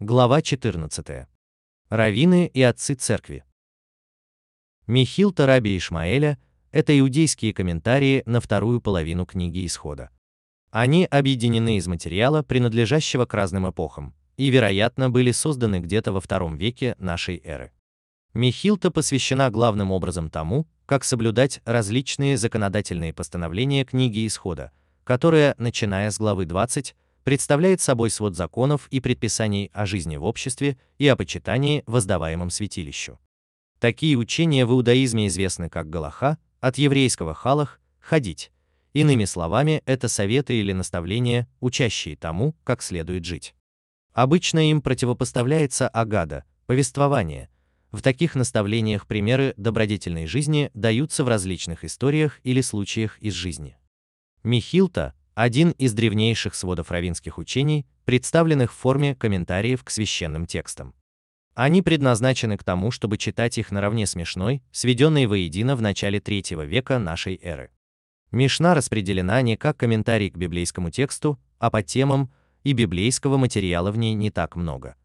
Глава 14. Равины и отцы церкви. Михил Тараби Ишмаэля – это иудейские комментарии на вторую половину книги Исхода. Они объединены из материала, принадлежащего к разным эпохам, и, вероятно, были созданы где-то во втором веке нашей эры. Михилта посвящена главным образом тому, как соблюдать различные законодательные постановления книги Исхода, которая, начиная с главы 20, представляет собой свод законов и предписаний о жизни в обществе и о почитании воздаваемом святилищу. Такие учения в иудаизме известны как Галаха, от еврейского халах – ходить. Иными словами, это советы или наставления, учащие тому, как следует жить. Обычно им противопоставляется агада, повествование. В таких наставлениях примеры добродетельной жизни даются в различных историях или случаях из жизни. Михилта – один из древнейших сводов равинских учений, представленных в форме комментариев к священным текстам. Они предназначены к тому, чтобы читать их наравне с Мишной, сведенной воедино в начале третьего века нашей эры. Мишна распределена не как комментарий к библейскому тексту, а по темам, и библейского материала в ней не так много.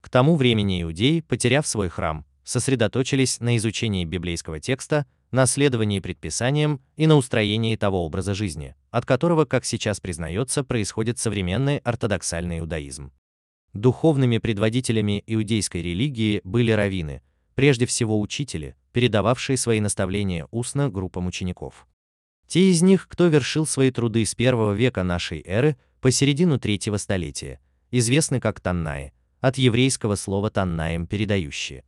К тому времени иудеи, потеряв свой храм, сосредоточились на изучении библейского текста, на следовании предписаниям и на устроении того образа жизни, от которого, как сейчас признается, происходит современный ортодоксальный иудаизм. Духовными предводителями иудейской религии были раввины, прежде всего учители, передававшие свои наставления устно группам учеников. Те из них, кто вершил свои труды с первого века нашей эры по середину третьего столетия, известны как Таннаи, от еврейского слова «таннаем» передающие.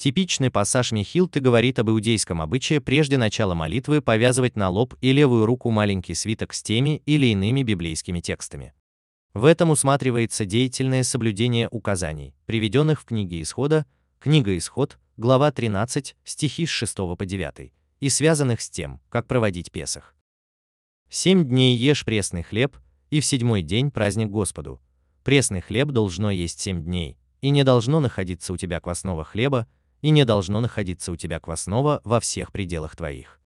Типичный пассаж Михилты говорит об иудейском обычае прежде начала молитвы повязывать на лоб и левую руку маленький свиток с теми или иными библейскими текстами. В этом усматривается деятельное соблюдение указаний, приведенных в книге Исхода, книга Исход, глава 13, стихи с 6 по 9, и связанных с тем, как проводить Песах. Семь дней ешь пресный хлеб, и в седьмой день праздник Господу. Пресный хлеб должно есть семь дней, и не должно находиться у тебя квасного хлеба, и не должно находиться у тебя квасного во всех пределах твоих.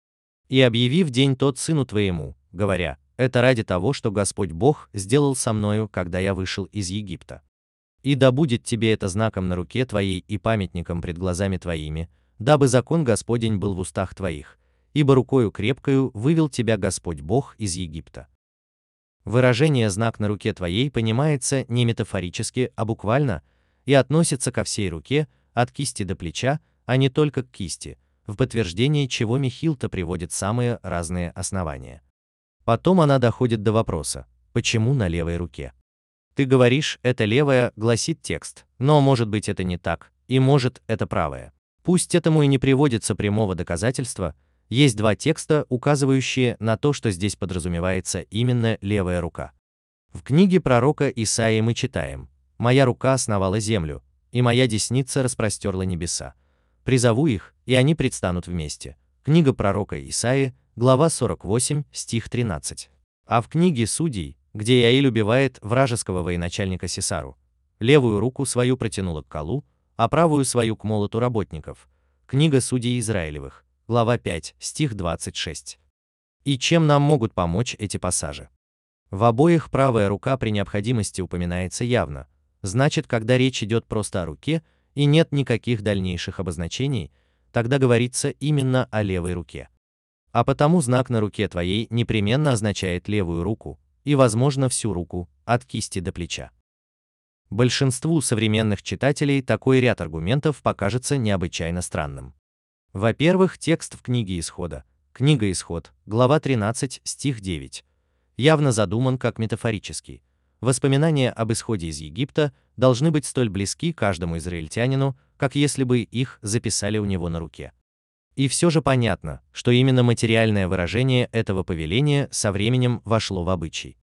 И объявив день тот сыну твоему, говоря, это ради того, что Господь Бог сделал со мною, когда я вышел из Египта. И да будет тебе это знаком на руке твоей и памятником пред глазами твоими, дабы закон Господень был в устах твоих, ибо рукою крепкою вывел тебя Господь Бог из Египта. Выражение «знак на руке твоей» понимается не метафорически, а буквально, и относится ко всей руке, от кисти до плеча, а не только к кисти, в подтверждение чего Михилта приводит самые разные основания. Потом она доходит до вопроса, почему на левой руке? Ты говоришь, это левая, гласит текст, но может быть это не так, и может это правая. Пусть этому и не приводится прямого доказательства, есть два текста, указывающие на то, что здесь подразумевается именно левая рука. В книге пророка Исаии мы читаем «Моя рука основала землю, и моя десница распростерла небеса. Призову их, и они предстанут вместе. Книга пророка Исаии, глава 48, стих 13. А в книге Судей, где Иаиль убивает вражеского военачальника Сесару, левую руку свою протянула к колу, а правую свою к молоту работников. Книга Судей Израилевых, глава 5, стих 26. И чем нам могут помочь эти пассажи? В обоих правая рука при необходимости упоминается явно, значит, когда речь идет просто о руке и нет никаких дальнейших обозначений, тогда говорится именно о левой руке. А потому знак на руке твоей непременно означает левую руку, и, возможно, всю руку, от кисти до плеча. Большинству современных читателей такой ряд аргументов покажется необычайно странным. Во-первых, текст в книге Исхода, книга Исход, глава 13, стих 9, явно задуман как метафорический, Воспоминания об исходе из Египта должны быть столь близки каждому израильтянину, как если бы их записали у него на руке. И все же понятно, что именно материальное выражение этого повеления со временем вошло в обычай.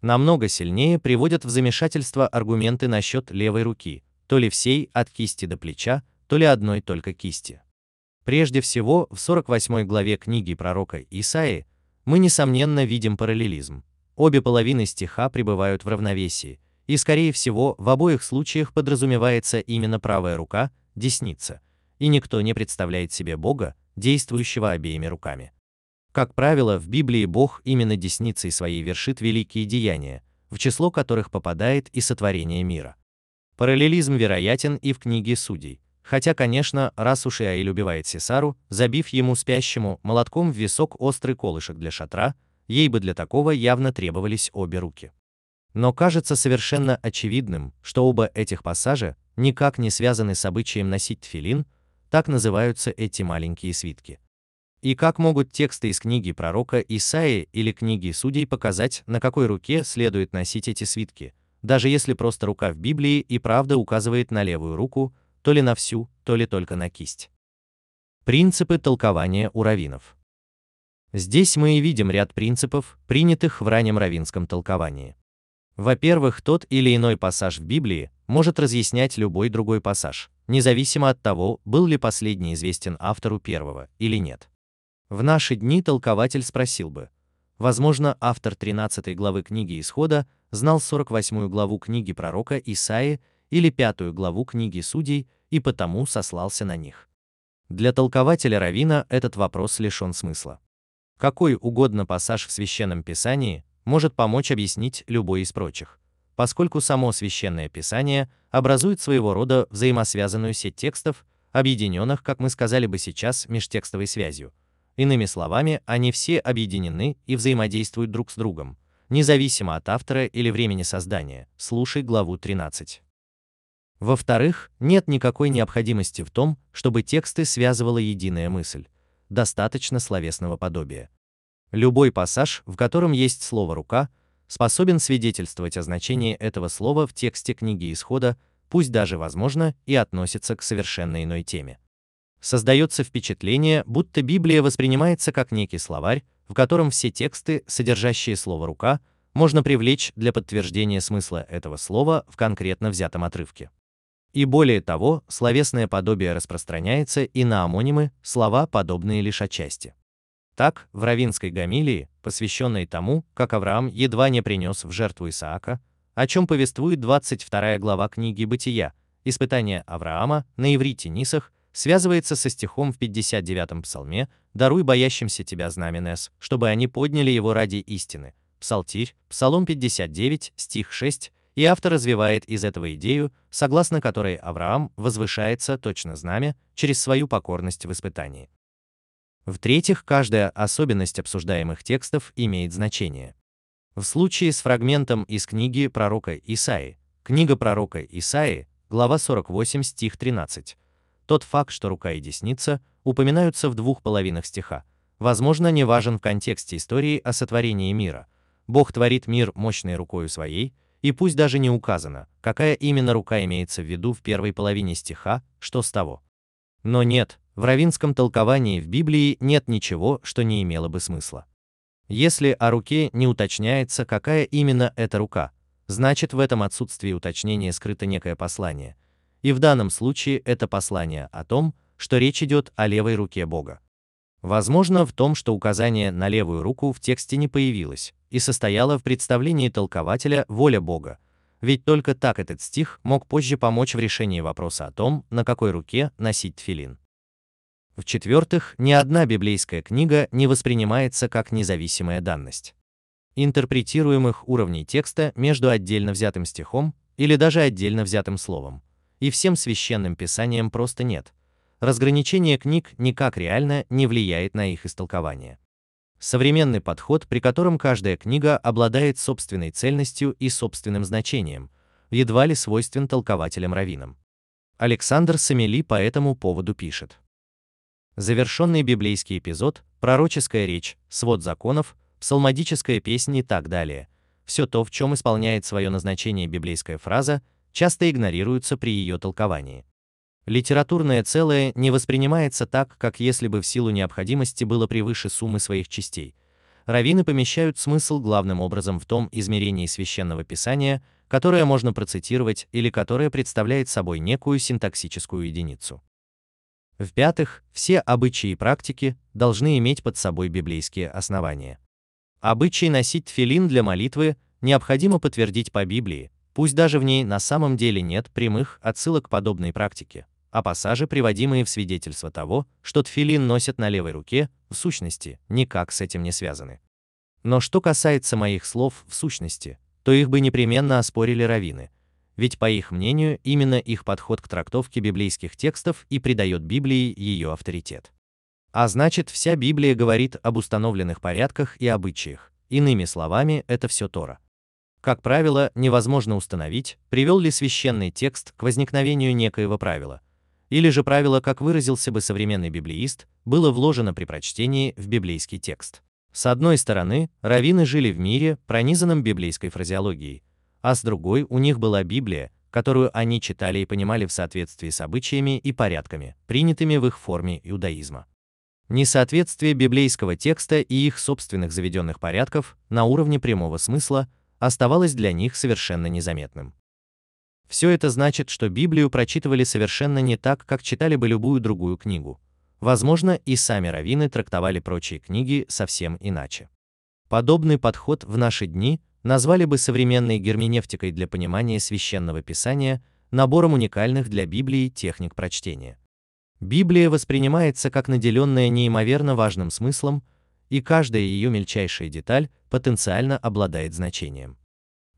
Намного сильнее приводят в замешательство аргументы насчет левой руки, то ли всей от кисти до плеча, то ли одной только кисти. Прежде всего, в 48 главе книги пророка Исаии мы несомненно видим параллелизм, Обе половины стиха пребывают в равновесии, и скорее всего в обоих случаях подразумевается именно правая рука, десница, и никто не представляет себе Бога, действующего обеими руками. Как правило, в Библии Бог именно десницей своей вершит великие деяния, в число которых попадает и сотворение мира. Параллелизм вероятен и в книге Судей, хотя, конечно, раз уж Иаиль убивает Сесару, забив ему спящему молотком в висок острый колышек для шатра, ей бы для такого явно требовались обе руки. Но кажется совершенно очевидным, что оба этих пассажа никак не связаны с обычаем носить тфилин, так называются эти маленькие свитки. И как могут тексты из книги пророка Исаии или книги Судей показать, на какой руке следует носить эти свитки, даже если просто рука в Библии и правда указывает на левую руку, то ли на всю, то ли только на кисть. Принципы толкования у раввинов. Здесь мы и видим ряд принципов, принятых в раннем раввинском толковании. Во-первых, тот или иной пассаж в Библии может разъяснять любой другой пассаж, независимо от того, был ли последний известен автору первого или нет. В наши дни толкователь спросил бы, возможно, автор 13 главы книги Исхода знал 48 главу книги пророка Исаи или 5 главу книги Судей и потому сослался на них. Для толкователя Равина этот вопрос лишен смысла. Какой угодно пассаж в Священном Писании может помочь объяснить любой из прочих, поскольку само Священное Писание образует своего рода взаимосвязанную сеть текстов, объединенных, как мы сказали бы сейчас, межтекстовой связью. Иными словами, они все объединены и взаимодействуют друг с другом, независимо от автора или времени создания. Слушай главу 13. Во-вторых, нет никакой необходимости в том, чтобы тексты связывала единая мысль. Достаточно словесного подобия. Любой пассаж, в котором есть слово «рука», способен свидетельствовать о значении этого слова в тексте книги Исхода, пусть даже, возможно, и относится к совершенно иной теме. Создается впечатление, будто Библия воспринимается как некий словарь, в котором все тексты, содержащие слово «рука», можно привлечь для подтверждения смысла этого слова в конкретно взятом отрывке. И более того, словесное подобие распространяется и на амонимы, слова, подобные лишь отчасти. Так, в Равинской гамилии, посвященной тому, как Авраам едва не принес в жертву Исаака, о чем повествует 22 глава книги Бытия, испытание Авраама на иврите Нисах, связывается со стихом в 59-м псалме «Даруй боящимся тебя знаменес, чтобы они подняли его ради истины». Псалтирь, Псалом 59, стих 6, и автор развивает из этого идею, согласно которой Авраам возвышается точно знамя через свою покорность в испытании. В-третьих, каждая особенность обсуждаемых текстов имеет значение. В случае с фрагментом из книги пророка Исаи, книга пророка Исаи, глава 48, стих 13, тот факт, что рука и десница упоминаются в двух половинах стиха, возможно, не важен в контексте истории о сотворении мира. Бог творит мир мощной рукой своей, и пусть даже не указано, какая именно рука имеется в виду в первой половине стиха, что с того. Но нет, в равинском толковании в Библии нет ничего, что не имело бы смысла. Если о руке не уточняется, какая именно эта рука, значит в этом отсутствии уточнения скрыто некое послание. И в данном случае это послание о том, что речь идет о левой руке Бога. Возможно, в том, что указание на левую руку в тексте не появилось и состояло в представлении толкователя воля Бога, ведь только так этот стих мог позже помочь в решении вопроса о том, на какой руке носить тфилин. В-четвертых, ни одна библейская книга не воспринимается как независимая данность. Интерпретируемых уровней текста между отдельно взятым стихом или даже отдельно взятым словом и всем священным писанием просто нет. Разграничение книг никак реально не влияет на их истолкование. Современный подход, при котором каждая книга обладает собственной цельностью и собственным значением, едва ли свойствен толкователям-раввинам. Александр Самели по этому поводу пишет завершенный библейский эпизод, пророческая речь, свод законов, псалмодическая песня и так далее. Все то, в чем исполняет свое назначение библейская фраза, часто игнорируется при ее толковании. Литературное целое не воспринимается так, как если бы в силу необходимости было превыше суммы своих частей. Равины помещают смысл главным образом в том измерении священного писания, которое можно процитировать или которое представляет собой некую синтаксическую единицу. В-пятых, все обычаи и практики должны иметь под собой библейские основания. Обычай носить тфилин для молитвы необходимо подтвердить по Библии, пусть даже в ней на самом деле нет прямых отсылок к подобной практике, а пассажи, приводимые в свидетельство того, что тфилин носят на левой руке, в сущности, никак с этим не связаны. Но что касается моих слов в сущности, то их бы непременно оспорили раввины, ведь по их мнению именно их подход к трактовке библейских текстов и придает Библии ее авторитет. А значит, вся Библия говорит об установленных порядках и обычаях, иными словами, это все Тора. Как правило, невозможно установить, привел ли священный текст к возникновению некоего правила, или же правило, как выразился бы современный библеист, было вложено при прочтении в библейский текст. С одной стороны, раввины жили в мире, пронизанном библейской фразеологией, а с другой у них была Библия, которую они читали и понимали в соответствии с обычаями и порядками, принятыми в их форме иудаизма. Несоответствие библейского текста и их собственных заведенных порядков на уровне прямого смысла оставалось для них совершенно незаметным. Все это значит, что Библию прочитывали совершенно не так, как читали бы любую другую книгу. Возможно, и сами раввины трактовали прочие книги совсем иначе. Подобный подход в наши дни назвали бы современной герменевтикой для понимания священного писания, набором уникальных для Библии техник прочтения. Библия воспринимается как наделенная неимоверно важным смыслом, и каждая ее мельчайшая деталь потенциально обладает значением.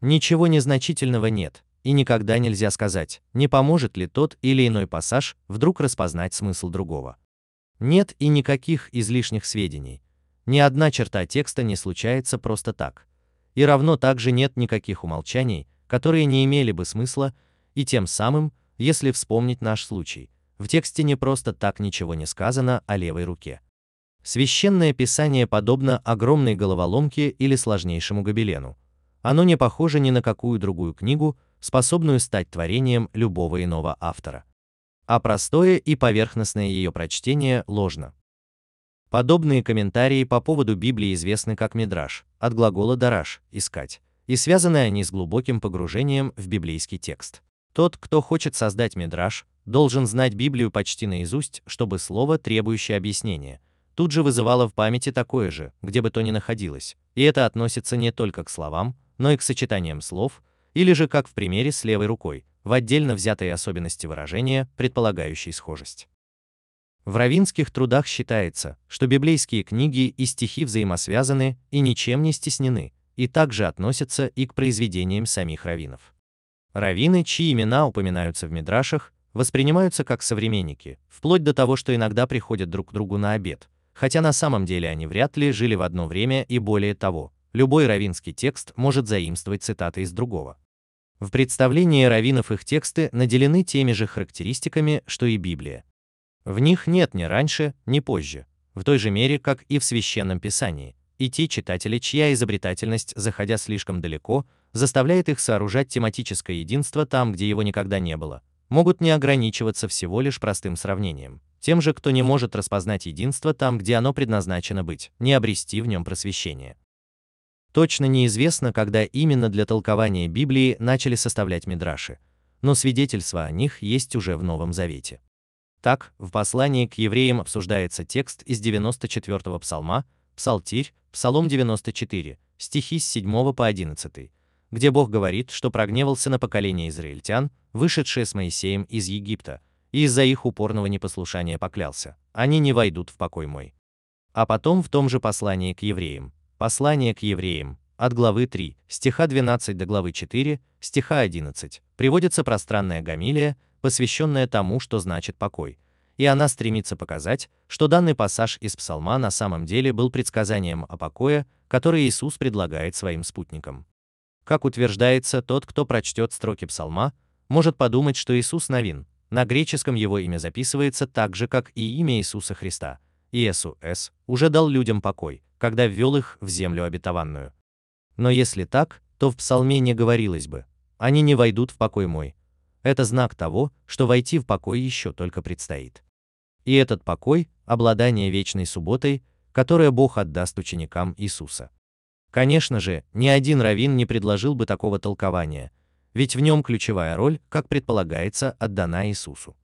Ничего незначительного нет, и никогда нельзя сказать, не поможет ли тот или иной пассаж вдруг распознать смысл другого. Нет и никаких излишних сведений. Ни одна черта текста не случается просто так. И равно также нет никаких умолчаний, которые не имели бы смысла, и тем самым, если вспомнить наш случай, в тексте не просто так ничего не сказано о левой руке. Священное писание подобно огромной головоломке или сложнейшему гобелену. Оно не похоже ни на какую другую книгу, способную стать творением любого иного автора. А простое и поверхностное ее прочтение ложно. Подобные комментарии по поводу Библии известны как мидраш, от глагола дараш – искать, и связаны они с глубоким погружением в библейский текст. Тот, кто хочет создать мидраш, должен знать Библию почти наизусть, чтобы слово, требующее объяснения, тут же вызывало в памяти такое же, где бы то ни находилось, и это относится не только к словам, но и к сочетаниям слов, или же как в примере с левой рукой, в отдельно взятой особенности выражения, предполагающей схожесть. В равинских трудах считается, что библейские книги и стихи взаимосвязаны и ничем не стеснены, и также относятся и к произведениям самих раввинов. Раввины, чьи имена упоминаются в мидрашах, воспринимаются как современники, вплоть до того, что иногда приходят друг к другу на обед, хотя на самом деле они вряд ли жили в одно время и более того, любой равинский текст может заимствовать цитаты из другого. В представлении раввинов их тексты наделены теми же характеристиками, что и Библия. В них нет ни раньше, ни позже, в той же мере, как и в Священном Писании, и те читатели, чья изобретательность, заходя слишком далеко, заставляет их сооружать тематическое единство там, где его никогда не было, могут не ограничиваться всего лишь простым сравнением. Тем же, кто не может распознать единство там, где оно предназначено быть, не обрести в нем просвещение. Точно неизвестно, когда именно для толкования Библии начали составлять мидраши, но свидетельства о них есть уже в Новом Завете. Так, в послании к евреям обсуждается текст из 94-го псалма, Псалтирь, Псалом 94, стихи с 7 по 11, где Бог говорит, что прогневался на поколение израильтян, вышедшее с Моисеем из Египта, и из-за их упорного непослушания поклялся, они не войдут в покой мой. А потом в том же послании к евреям, послание к евреям, от главы 3, стиха 12 до главы 4, стиха 11, приводится пространная гамилия, посвященная тому, что значит покой, и она стремится показать, что данный пассаж из псалма на самом деле был предсказанием о покое, который Иисус предлагает своим спутникам. Как утверждается, тот, кто прочтет строки псалма, может подумать, что Иисус Навин, на греческом его имя записывается так же, как и имя Иисуса Христа. Иисус уже дал людям покой, когда ввел их в землю обетованную. Но если так, то в псалме не говорилось бы «они не войдут в покой мой». Это знак того, что войти в покой еще только предстоит. И этот покой – обладание вечной субботой, которое Бог отдаст ученикам Иисуса. Конечно же, ни один раввин не предложил бы такого толкования, ведь в нем ключевая роль, как предполагается, отдана Иисусу.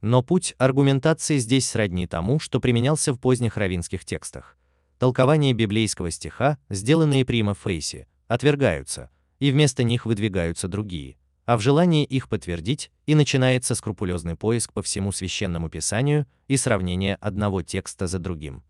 Но путь аргументации здесь сродни тому, что применялся в поздних раввинских текстах. Толкования библейского стиха, сделанные прима фейси, отвергаются, и вместо них выдвигаются другие, а в желании их подтвердить и начинается скрупулезный поиск по всему священному писанию и сравнение одного текста за другим.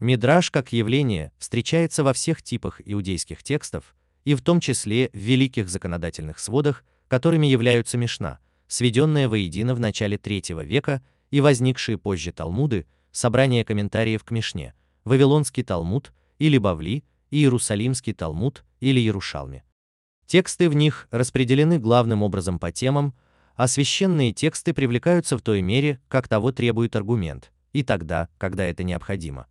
Мидраж как явление встречается во всех типах иудейских текстов, и в том числе в великих законодательных сводах, которыми являются Мишна, сведенная воедино в начале III века, и возникшие позже Талмуды, собрание комментариев к Мишне, Вавилонский Талмуд или Бавли, и Иерусалимский Талмуд или Ярушалми. Тексты в них распределены главным образом по темам, а священные тексты привлекаются в той мере, как того требует аргумент, и тогда, когда это необходимо.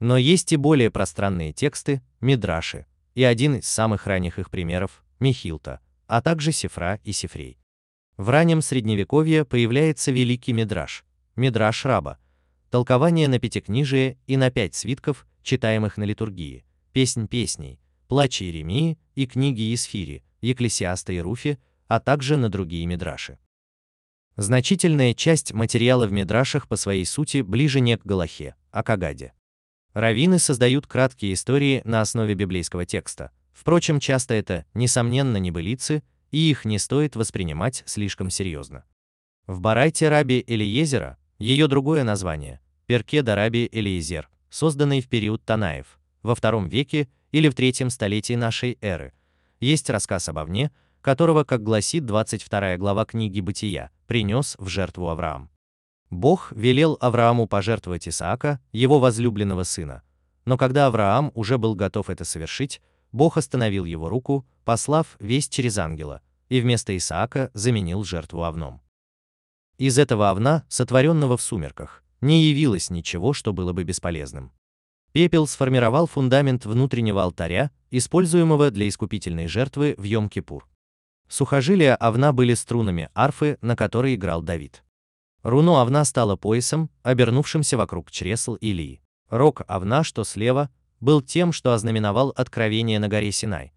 Но есть и более пространные тексты, мидраши, и один из самых ранних их примеров – Михилта, а также Сифра и Сифрей. В раннем средневековье появляется великий мидраш, мидраш раба, толкование на пятикнижие и на пять свитков, читаемых на литургии, песнь песней, плач Иеремии и книги Исфири, Екклесиаста и Руфи, а также на другие мидраши. Значительная часть материала в мидрашах по своей сути ближе не к Галахе, а к Агаде. Равины создают краткие истории на основе библейского текста. Впрочем, часто это, несомненно, небылицы, и их не стоит воспринимать слишком серьезно. В Барайте Раби Элиезера, ее другое название, Перкеда Раби Элиезер, созданный в период Танаев, во втором веке или в третьем столетии нашей эры, есть рассказ об Авне, которого, как гласит 22 глава книги Бытия, принес в жертву Авраам. Бог велел Аврааму пожертвовать Исаака, его возлюбленного сына. Но когда Авраам уже был готов это совершить, Бог остановил его руку, послав весть через ангела, и вместо Исаака заменил жертву овном. Из этого овна, сотворенного в сумерках, не явилось ничего, что было бы бесполезным. Пепел сформировал фундамент внутреннего алтаря, используемого для искупительной жертвы в Йом-Кипур. Сухожилия овна были струнами арфы, на которой играл Давид. Руно овна стало поясом, обернувшимся вокруг чресл Илии. Рог овна, что слева, был тем, что ознаменовал откровение на горе Синай.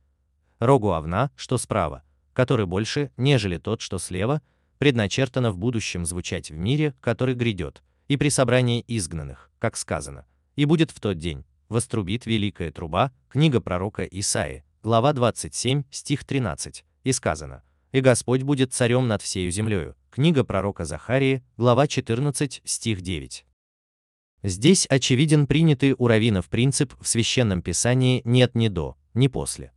Рогу овна, что справа, который больше, нежели тот, что слева, предначертано в будущем звучать в мире, который грядет, и при собрании изгнанных, как сказано, и будет в тот день, вострубит великая труба, книга пророка Исаи, глава 27, стих 13, и сказано, «И Господь будет царем над всею землею». Книга пророка Захарии, глава 14, стих 9. Здесь очевиден принятый у раввинов принцип в Священном Писании «нет ни до, ни после».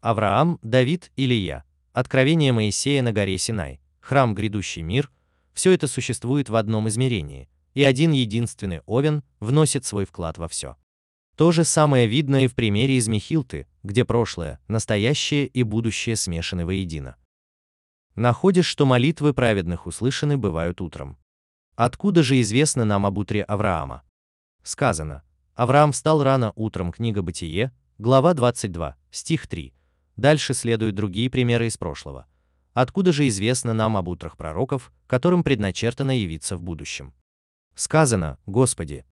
Авраам, Давид, Илия, Откровение Моисея на горе Синай, храм грядущий мир, все это существует в одном измерении, и один единственный Овен вносит свой вклад во все. То же самое видно и в примере из Михилты, где прошлое, настоящее и будущее смешаны воедино. Находишь, что молитвы праведных услышаны бывают утром. Откуда же известно нам об утре Авраама? Сказано, Авраам встал рано утром, книга Бытие, глава 22, стих 3. Дальше следуют другие примеры из прошлого. Откуда же известно нам об утрах пророков, которым предначертано явиться в будущем? Сказано, Господи,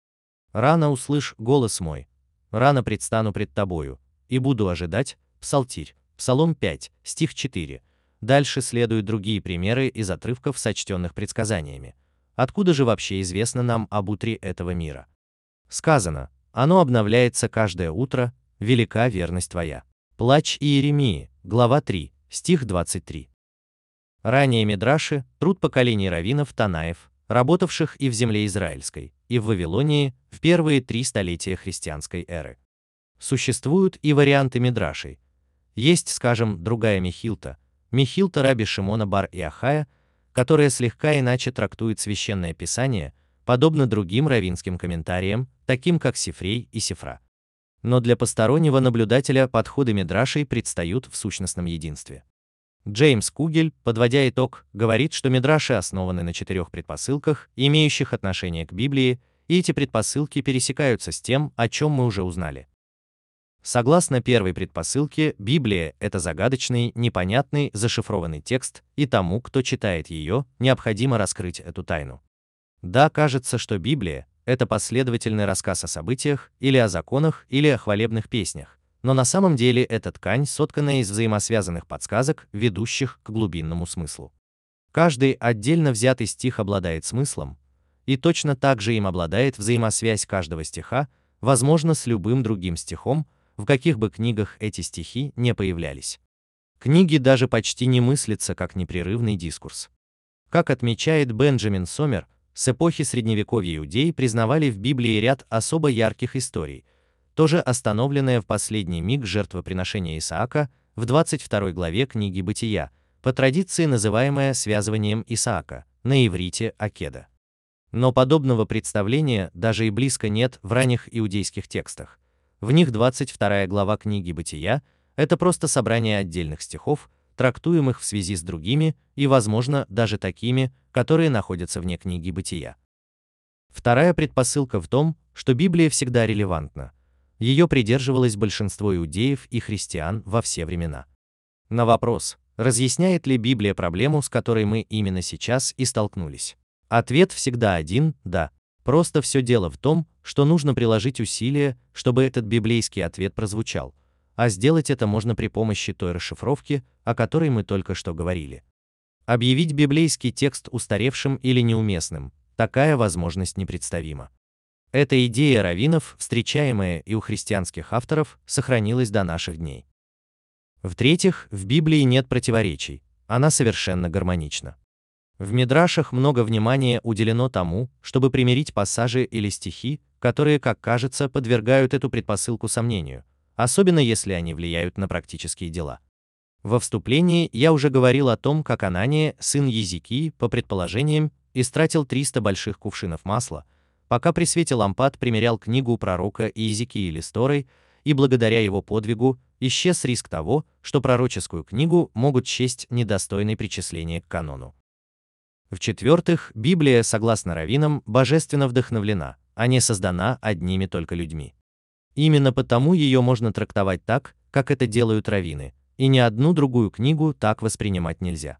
рано услышь голос мой, рано предстану пред тобою, и буду ожидать, Псалтирь, Псалом 5, стих 4. Дальше следуют другие примеры из отрывков, сочтенных предсказаниями. Откуда же вообще известно нам об утре этого мира? Сказано, оно обновляется каждое утро, велика верность твоя. Плач Иеремии, глава 3, стих 23. Ранее Мидраши, труд поколений раввинов Танаев, работавших и в земле израильской, и в Вавилонии в первые три столетия христианской эры. Существуют и варианты мидрашей. Есть, скажем, другая Михилта, Михилта Раби Шимона бар Иахая, которая слегка иначе трактует священное писание, подобно другим равинским комментариям, таким как Сифрей и Сифра. Но для постороннего наблюдателя подходы мидрашей предстают в сущностном единстве. Джеймс Кугель, подводя итог, говорит, что мидраши основаны на четырех предпосылках, имеющих отношение к Библии, и эти предпосылки пересекаются с тем, о чем мы уже узнали. Согласно первой предпосылке, Библия – это загадочный, непонятный, зашифрованный текст, и тому, кто читает ее, необходимо раскрыть эту тайну. Да, кажется, что Библия – это последовательный рассказ о событиях, или о законах, или о хвалебных песнях, но на самом деле эта ткань соткана из взаимосвязанных подсказок, ведущих к глубинному смыслу. Каждый отдельно взятый стих обладает смыслом, и точно так же им обладает взаимосвязь каждого стиха, возможно, с любым другим стихом, в каких бы книгах эти стихи не появлялись. Книги даже почти не мыслятся как непрерывный дискурс. Как отмечает Бенджамин Сомер, с эпохи Средневековья иудеи признавали в Библии ряд особо ярких историй, тоже остановленная в последний миг жертвоприношения Исаака в 22 главе книги Бытия, по традиции называемая связыванием Исаака, на иврите Акеда. Но подобного представления даже и близко нет в ранних иудейских текстах. В них 22 глава книги Бытия – это просто собрание отдельных стихов, трактуемых в связи с другими и, возможно, даже такими, которые находятся вне книги Бытия. Вторая предпосылка в том, что Библия всегда релевантна. Ее придерживалось большинство иудеев и христиан во все времена. На вопрос, разъясняет ли Библия проблему, с которой мы именно сейчас и столкнулись, Ответ всегда один – да. Просто все дело в том, что нужно приложить усилия, чтобы этот библейский ответ прозвучал, а сделать это можно при помощи той расшифровки, о которой мы только что говорили. Объявить библейский текст устаревшим или неуместным – такая возможность непредставима. Эта идея раввинов, встречаемая и у христианских авторов, сохранилась до наших дней. В-третьих, в Библии нет противоречий, она совершенно гармонична. В Мидрашах много внимания уделено тому, чтобы примирить пассажи или стихи, которые, как кажется, подвергают эту предпосылку сомнению, особенно если они влияют на практические дела. Во вступлении я уже говорил о том, как Анания, сын Езекии, по предположениям, истратил 300 больших кувшинов масла, пока при свете лампад примерял книгу пророка Иезекии Листорой, и благодаря его подвигу исчез риск того, что пророческую книгу могут счесть недостойной причисления к канону. В-четвертых, Библия, согласно раввинам, божественно вдохновлена, а не создана одними только людьми. Именно потому ее можно трактовать так, как это делают раввины, и ни одну другую книгу так воспринимать нельзя.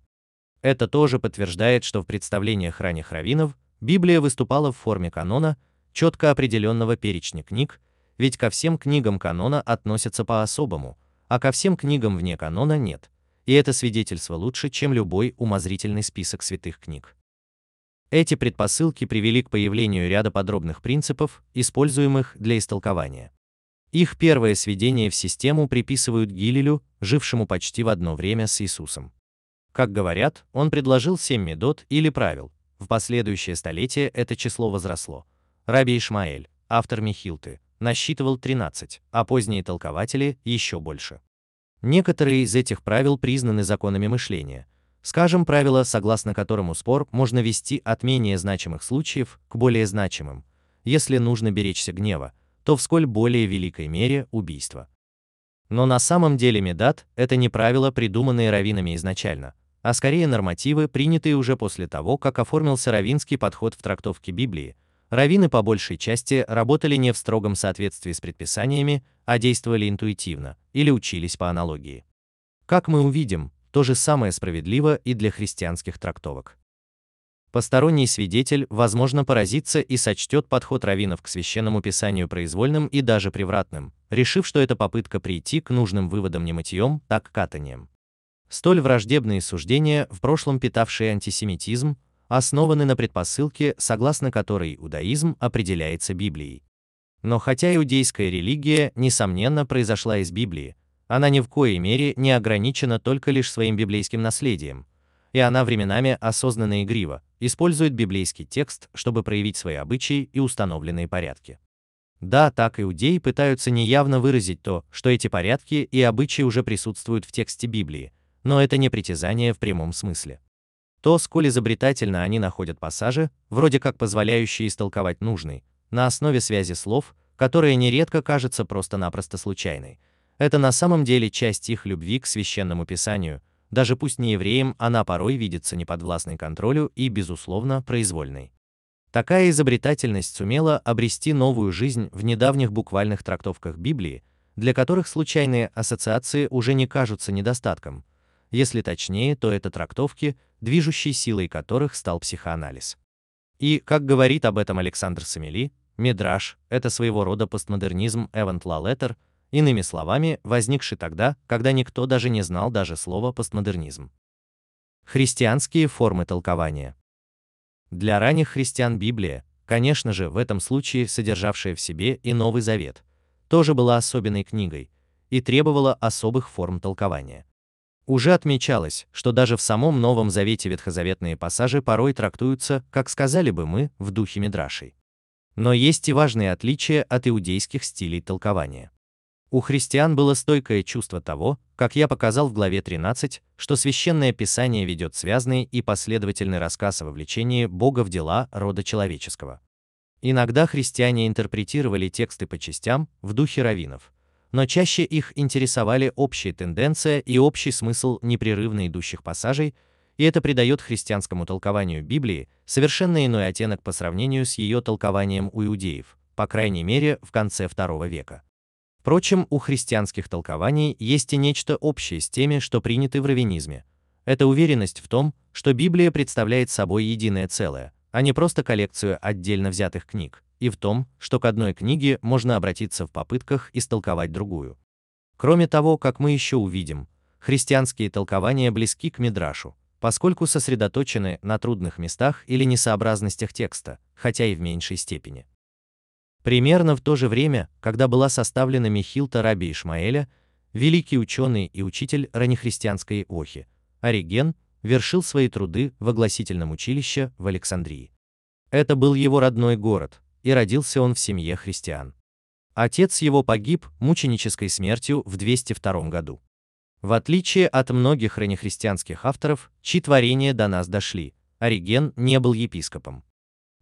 Это тоже подтверждает, что в представлениях ранних раввинов Библия выступала в форме канона, четко определенного перечня книг, ведь ко всем книгам канона относятся по-особому, а ко всем книгам вне канона нет, и это свидетельство лучше, чем любой умозрительный список святых книг. Эти предпосылки привели к появлению ряда подробных принципов, используемых для истолкования. Их первое сведение в систему приписывают Гилелю, жившему почти в одно время с Иисусом. Как говорят, он предложил семь медот или правил. В последующее столетие это число возросло. Раби Ишмаэль, автор Михилты, насчитывал 13, а поздние толкователи еще больше. Некоторые из этих правил признаны законами мышления. Скажем, правило, согласно которому спор можно вести от менее значимых случаев к более значимым. Если нужно беречься гнева, то в сколь более великой мере убийства. Но на самом деле медат – это не правила, придуманные раввинами изначально, а скорее нормативы, принятые уже после того, как оформился раввинский подход в трактовке Библии, Равины по большей части работали не в строгом соответствии с предписаниями, а действовали интуитивно или учились по аналогии. Как мы увидим, то же самое справедливо и для христианских трактовок. Посторонний свидетель, возможно, поразится и сочтет подход раввинов к священному писанию произвольным и даже превратным, решив, что это попытка прийти к нужным выводам не мытьем, так катанием. Столь враждебные суждения, в прошлом питавшие антисемитизм, основаны на предпосылке, согласно которой иудаизм определяется Библией. Но хотя иудейская религия, несомненно, произошла из Библии, она ни в коей мере не ограничена только лишь своим библейским наследием, и она временами осознанно игриво использует библейский текст, чтобы проявить свои обычаи и установленные порядки. Да, так иудеи пытаются неявно выразить то, что эти порядки и обычаи уже присутствуют в тексте Библии, но это не притязание в прямом смысле то, сколь изобретательно они находят пассажи, вроде как позволяющие истолковать нужный, на основе связи слов, которая нередко кажется просто-напросто случайной. Это на самом деле часть их любви к священному писанию, даже пусть не евреям, она порой видится неподвластной контролю и, безусловно, произвольной. Такая изобретательность сумела обрести новую жизнь в недавних буквальных трактовках Библии, для которых случайные ассоциации уже не кажутся недостатком, если точнее, то это трактовки, движущей силой которых стал психоанализ. И, как говорит об этом Александр Самели, Мидраш – это своего рода постмодернизм Эвант Лалетер, иными словами, возникший тогда, когда никто даже не знал даже слова постмодернизм. Христианские формы толкования. Для ранних христиан Библия, конечно же, в этом случае содержавшая в себе и Новый Завет, тоже была особенной книгой и требовала особых форм толкования. Уже отмечалось, что даже в самом Новом Завете ветхозаветные пассажи порой трактуются, как сказали бы мы, в духе Мидрашей. Но есть и важные отличия от иудейских стилей толкования. У христиан было стойкое чувство того, как я показал в главе 13, что священное писание ведет связанный и последовательный рассказ о вовлечении Бога в дела рода человеческого. Иногда христиане интерпретировали тексты по частям в духе раввинов, но чаще их интересовали общая тенденция и общий смысл непрерывно идущих пассажей, и это придает христианскому толкованию Библии совершенно иной оттенок по сравнению с ее толкованием у иудеев, по крайней мере в конце II века. Впрочем, у христианских толкований есть и нечто общее с теми, что приняты в раввинизме. Это уверенность в том, что Библия представляет собой единое целое, а не просто коллекцию отдельно взятых книг, и в том, что к одной книге можно обратиться в попытках истолковать другую. Кроме того, как мы еще увидим, христианские толкования близки к Мидрашу, поскольку сосредоточены на трудных местах или несообразностях текста, хотя и в меньшей степени. Примерно в то же время, когда была составлена Михилта Раби Ишмаэля, великий ученый и учитель раннехристианской Охи, Ориген, вершил свои труды в огласительном училище в Александрии. Это был его родной город, и родился он в семье христиан. Отец его погиб мученической смертью в 202 году. В отличие от многих раннехристианских авторов, чьи творения до нас дошли, Ориген не был епископом.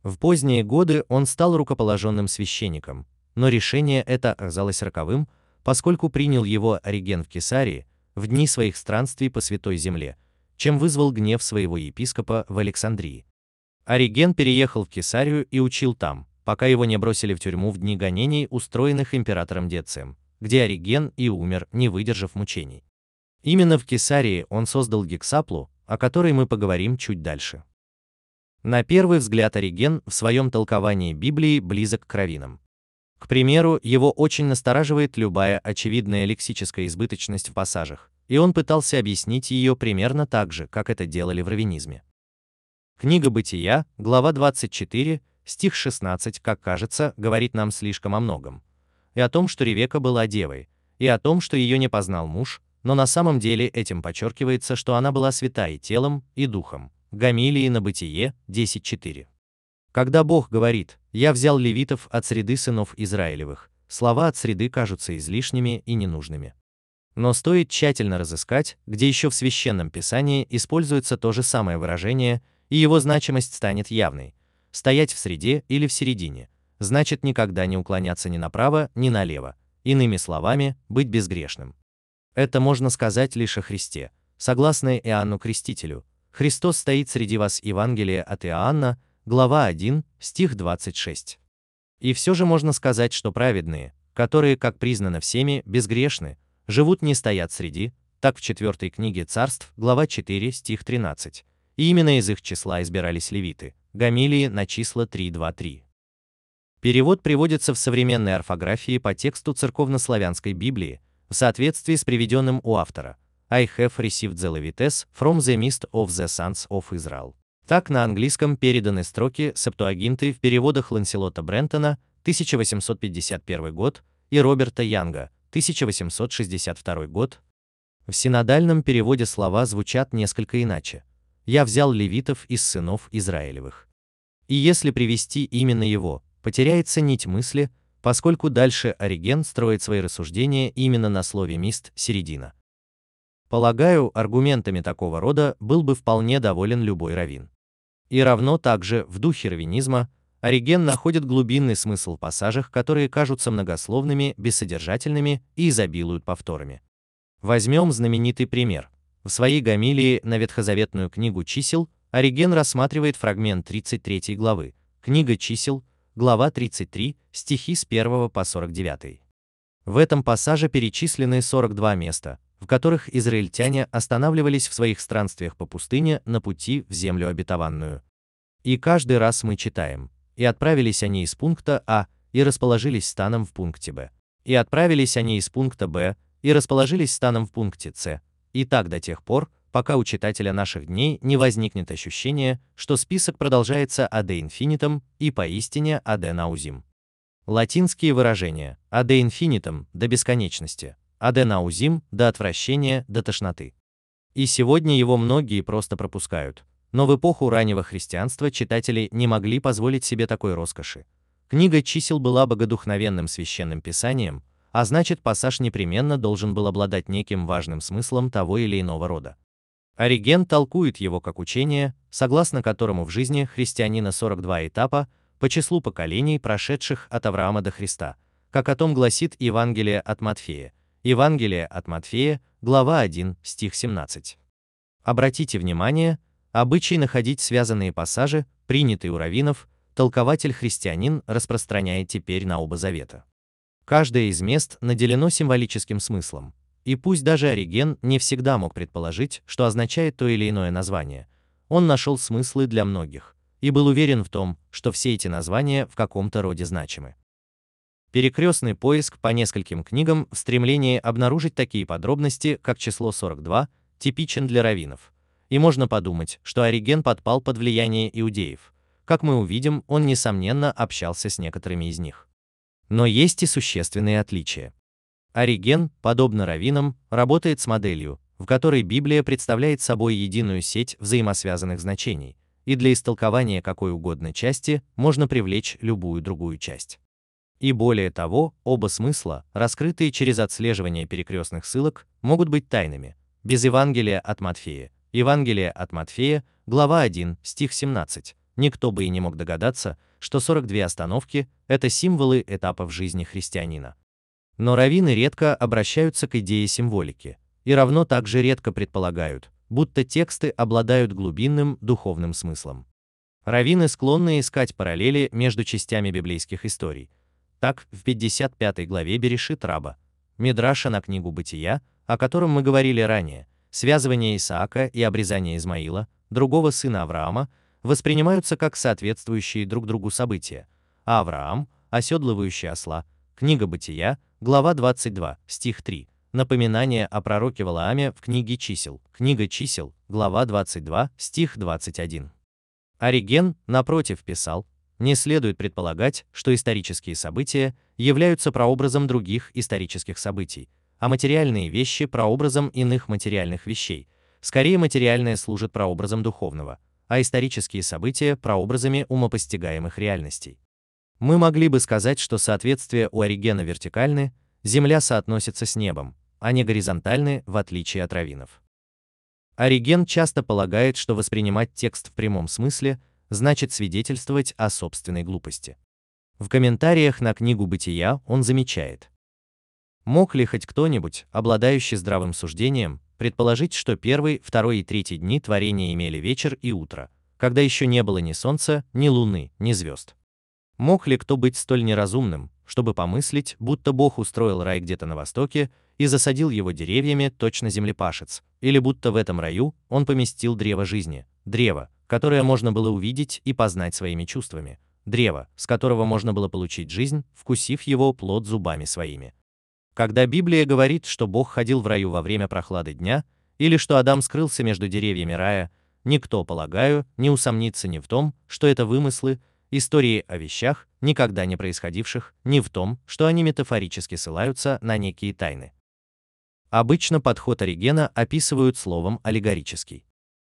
В поздние годы он стал рукоположенным священником, но решение это оказалось роковым, поскольку принял его Ориген в Кесарии в дни своих странствий по Святой Земле, чем вызвал гнев своего епископа в Александрии. Ориген переехал в Кесарию и учил там, пока его не бросили в тюрьму в дни гонений, устроенных императором Децием, где Ориген и умер, не выдержав мучений. Именно в Кесарии он создал гексаплу, о которой мы поговорим чуть дальше. На первый взгляд Ориген в своем толковании Библии близок к раввинам. К примеру, его очень настораживает любая очевидная лексическая избыточность в пассажах, и он пытался объяснить ее примерно так же, как это делали в раввинизме. Книга Бытия, глава 24, стих 16, как кажется, говорит нам слишком о многом. И о том, что Ревека была девой, и о том, что ее не познал муж, но на самом деле этим подчеркивается, что она была свята телом, и духом, Гамилии на Бытие 10.4. Когда Бог говорит «Я взял левитов от среды сынов Израилевых», слова от среды кажутся излишними и ненужными. Но стоит тщательно разыскать, где еще в Священном Писании используется то же самое выражение, и его значимость станет явной. Стоять в среде или в середине значит никогда не уклоняться ни направо, ни налево, иными словами, быть безгрешным. Это можно сказать лишь о Христе, согласно Иоанну Крестителю, Христос стоит среди вас Евангелие от Иоанна, глава 1, стих 26. И все же можно сказать, что праведные, которые, как признано всеми, безгрешны, живут не стоят среди, так в четвертой книге Царств, глава 4, стих 13. И именно из их числа избирались левиты, Гамилии на числа 3.2.3. Перевод приводится в современной орфографии по тексту церковнославянской Библии, в соответствии с приведенным у автора, I have received the Levites from the midst of the sons of Israel. Так на английском переданы строки Септуагинты в переводах Ланселота Брентона 1851 год и Роберта Янга 1862 год. В синодальном переводе слова звучат несколько иначе. «Я взял левитов из сынов Израилевых». И если привести именно его, потеряется нить мысли, поскольку дальше Ориген строит свои рассуждения именно на слове «мист» середина. Полагаю, аргументами такого рода был бы вполне доволен любой раввин. И равно также в духе раввинизма Ориген находит глубинный смысл в пассажах, которые кажутся многословными, бессодержательными и изобилуют повторами. Возьмем знаменитый пример. В своей гамилии на ветхозаветную книгу чисел Ориген рассматривает фрагмент 33 главы. Книга чисел, глава 33, стихи с 1 по 49. В этом пассаже перечислены 42 места, в которых израильтяне останавливались в своих странствиях по пустыне на пути в землю обетованную. И каждый раз мы читаем, и отправились они из пункта А, и расположились станом в пункте Б. И отправились они из пункта Б, и расположились станом в пункте С. И так до тех пор, пока у читателя наших дней не возникнет ощущение, что список продолжается ad infinitum и поистине ad nauseam. Латинские выражения ad infinitum до бесконечности, аденаузим до отвращения, до тошноты. И сегодня его многие просто пропускают. Но в эпоху раннего христианства читатели не могли позволить себе такой роскоши. Книга чисел была богодухновенным священным писанием, а значит пассаж непременно должен был обладать неким важным смыслом того или иного рода. Ориген толкует его как учение, согласно которому в жизни христианина 42 этапа по числу поколений, прошедших от Авраама до Христа, как о том гласит Евангелие от Матфея. Евангелие от Матфея, глава 1, стих 17. Обратите внимание, обычай находить связанные пассажи, принятый у раввинов, толкователь-христианин распространяет теперь на оба завета. Каждое из мест наделено символическим смыслом, и пусть даже Ориген не всегда мог предположить, что означает то или иное название, он нашел смыслы для многих и был уверен в том, что все эти названия в каком-то роде значимы. Перекрестный поиск по нескольким книгам в стремлении обнаружить такие подробности, как число 42, типичен для раввинов. И можно подумать, что Ориген подпал под влияние иудеев. Как мы увидим, он несомненно общался с некоторыми из них. Но есть и существенные отличия. Ориген, подобно раввинам, работает с моделью, в которой Библия представляет собой единую сеть взаимосвязанных значений, и для истолкования какой угодно части можно привлечь любую другую часть. И более того, оба смысла, раскрытые через отслеживание перекрестных ссылок, могут быть тайными. Без Евангелия от Матфея. Евангелие от Матфея, глава 1, стих 17. Никто бы и не мог догадаться, что 42 остановки – это символы этапов жизни христианина. Но раввины редко обращаются к идее символики, и равно также редко предполагают, будто тексты обладают глубинным духовным смыслом. Раввины склонны искать параллели между частями библейских историй. Так, в 55 главе Берешит Раба, Мидраша на книгу Бытия, о котором мы говорили ранее, связывание Исаака и обрезание Измаила, другого сына Авраама, воспринимаются как соответствующие друг другу события, Авраам, оседлывающий осла, книга Бытия, глава 22, стих 3, напоминание о пророке Валааме в книге чисел, книга чисел, глава 22, стих 21. Ориген, напротив, писал, не следует предполагать, что исторические события являются прообразом других исторических событий, а материальные вещи прообразом иных материальных вещей. Скорее материальное служит прообразом духовного, а исторические события прообразами умопостигаемых реальностей. Мы могли бы сказать, что соответствие у Оригена вертикальны, Земля соотносится с небом, а не горизонтальны, в отличие от раввинов. Ориген часто полагает, что воспринимать текст в прямом смысле значит свидетельствовать о собственной глупости. В комментариях на книгу «Бытия» он замечает. Мог ли хоть кто-нибудь, обладающий здравым суждением, предположить, что первый, второй и третий дни творения имели вечер и утро, когда еще не было ни солнца, ни луны, ни звезд. Мог ли кто быть столь неразумным, чтобы помыслить, будто Бог устроил рай где-то на востоке и засадил его деревьями точно землепашец, или будто в этом раю он поместил древо жизни, древо, которое можно было увидеть и познать своими чувствами, древо, с которого можно было получить жизнь, вкусив его плод зубами своими. Когда Библия говорит, что Бог ходил в раю во время прохлады дня, или что Адам скрылся между деревьями рая, никто, полагаю, не усомнится ни в том, что это вымыслы, истории о вещах, никогда не происходивших, ни в том, что они метафорически ссылаются на некие тайны. Обычно подход Оригена описывают словом аллегорический.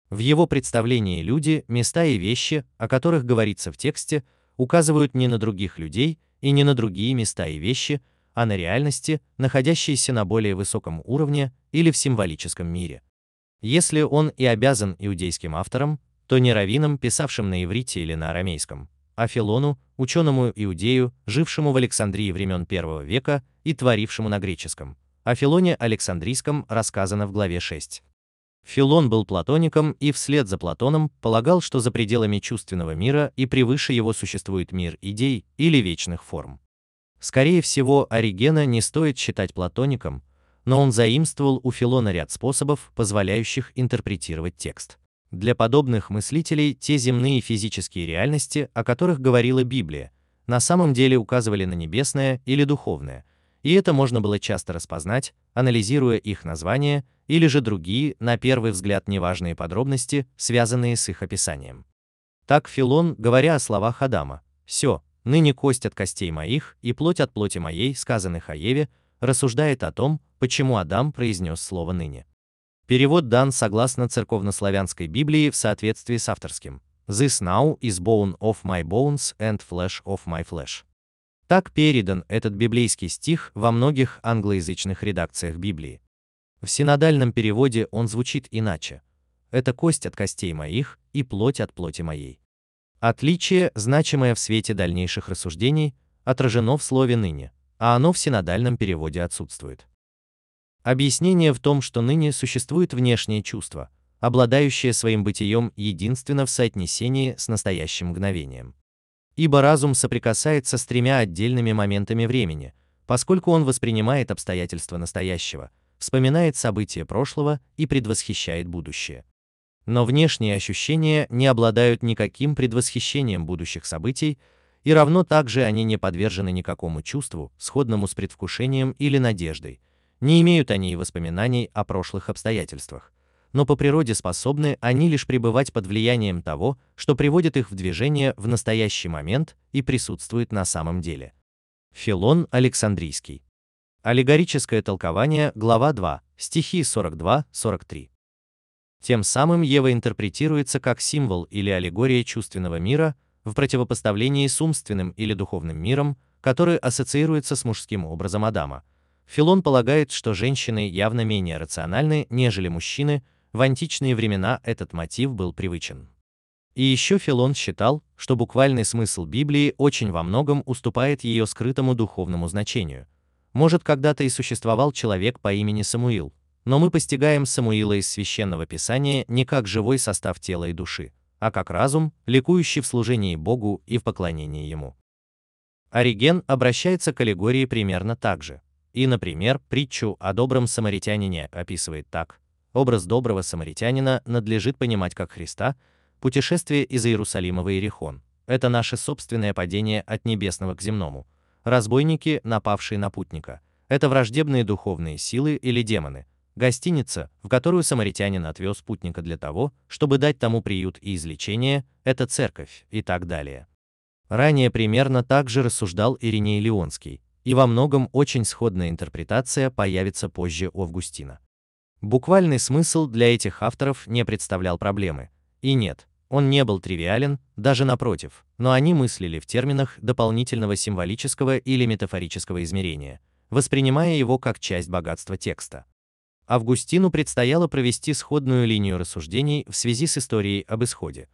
В его представлении люди, места и вещи, о которых говорится в тексте, указывают не на других людей и не на другие места и вещи, а на реальности, находящиеся на более высоком уровне или в символическом мире. Если он и обязан иудейским авторам, то не раввинам, писавшим на иврите или на арамейском, а Филону, ученому иудею, жившему в Александрии времен первого века и творившему на греческом. О Филоне Александрийском рассказано в главе 6. Филон был платоником и вслед за Платоном полагал, что за пределами чувственного мира и превыше его существует мир идей или вечных форм. Скорее всего, Оригена не стоит считать платоником, но он заимствовал у Филона ряд способов, позволяющих интерпретировать текст. Для подобных мыслителей те земные физические реальности, о которых говорила Библия, на самом деле указывали на небесное или духовное, и это можно было часто распознать, анализируя их названия или же другие, на первый взгляд неважные подробности, связанные с их описанием. Так Филон, говоря о словах Адама, «Все, ныне кость от костей моих и плоть от плоти моей, сказанных о Еве, рассуждает о том, почему Адам произнес слово «ныне». Перевод дан согласно церковнославянской Библии в соответствии с авторским. This now is bone of my bones and flesh of my flesh. Так передан этот библейский стих во многих англоязычных редакциях Библии. В синодальном переводе он звучит иначе. Это кость от костей моих и плоть от плоти моей. Отличие, значимое в свете дальнейших рассуждений, отражено в слове «ныне», а оно в синодальном переводе отсутствует. Объяснение в том, что ныне существует внешнее чувство, обладающее своим бытием единственно в соотнесении с настоящим мгновением. Ибо разум соприкасается с тремя отдельными моментами времени, поскольку он воспринимает обстоятельства настоящего, вспоминает события прошлого и предвосхищает будущее. Но внешние ощущения не обладают никаким предвосхищением будущих событий, и равно также они не подвержены никакому чувству, сходному с предвкушением или надеждой. Не имеют они и воспоминаний о прошлых обстоятельствах, но по природе способны они лишь пребывать под влиянием того, что приводит их в движение в настоящий момент и присутствует на самом деле. Филон Александрийский. Аллегорическое толкование, глава 2, стихи 42-43. Тем самым Ева интерпретируется как символ или аллегория чувственного мира в противопоставлении с умственным или духовным миром, который ассоциируется с мужским образом Адама. Филон полагает, что женщины явно менее рациональны, нежели мужчины, в античные времена этот мотив был привычен. И еще Филон считал, что буквальный смысл Библии очень во многом уступает ее скрытому духовному значению. Может, когда-то и существовал человек по имени Самуил, но мы постигаем Самуила из священного писания не как живой состав тела и души, а как разум, ликующий в служении Богу и в поклонении Ему. Ориген обращается к аллегории примерно так же. И, например, притчу о добром самаритянине описывает так: Образ доброго самаритянина надлежит понимать как Христа, путешествие из Иерусалима в Иерихон. Это наше собственное падение от небесного к земному. Разбойники, напавшие на путника. Это враждебные духовные силы или демоны. Гостиница, в которую самаритянин отвез путника для того, чтобы дать тому приют и излечение, это церковь и так далее. Ранее примерно так же рассуждал Ириней Леонский, и во многом очень сходная интерпретация появится позже у Августина. Буквальный смысл для этих авторов не представлял проблемы. И нет, он не был тривиален, даже напротив, но они мыслили в терминах дополнительного символического или метафорического измерения, воспринимая его как часть богатства текста. Августину предстояло провести сходную линию рассуждений в связи с историей об исходе.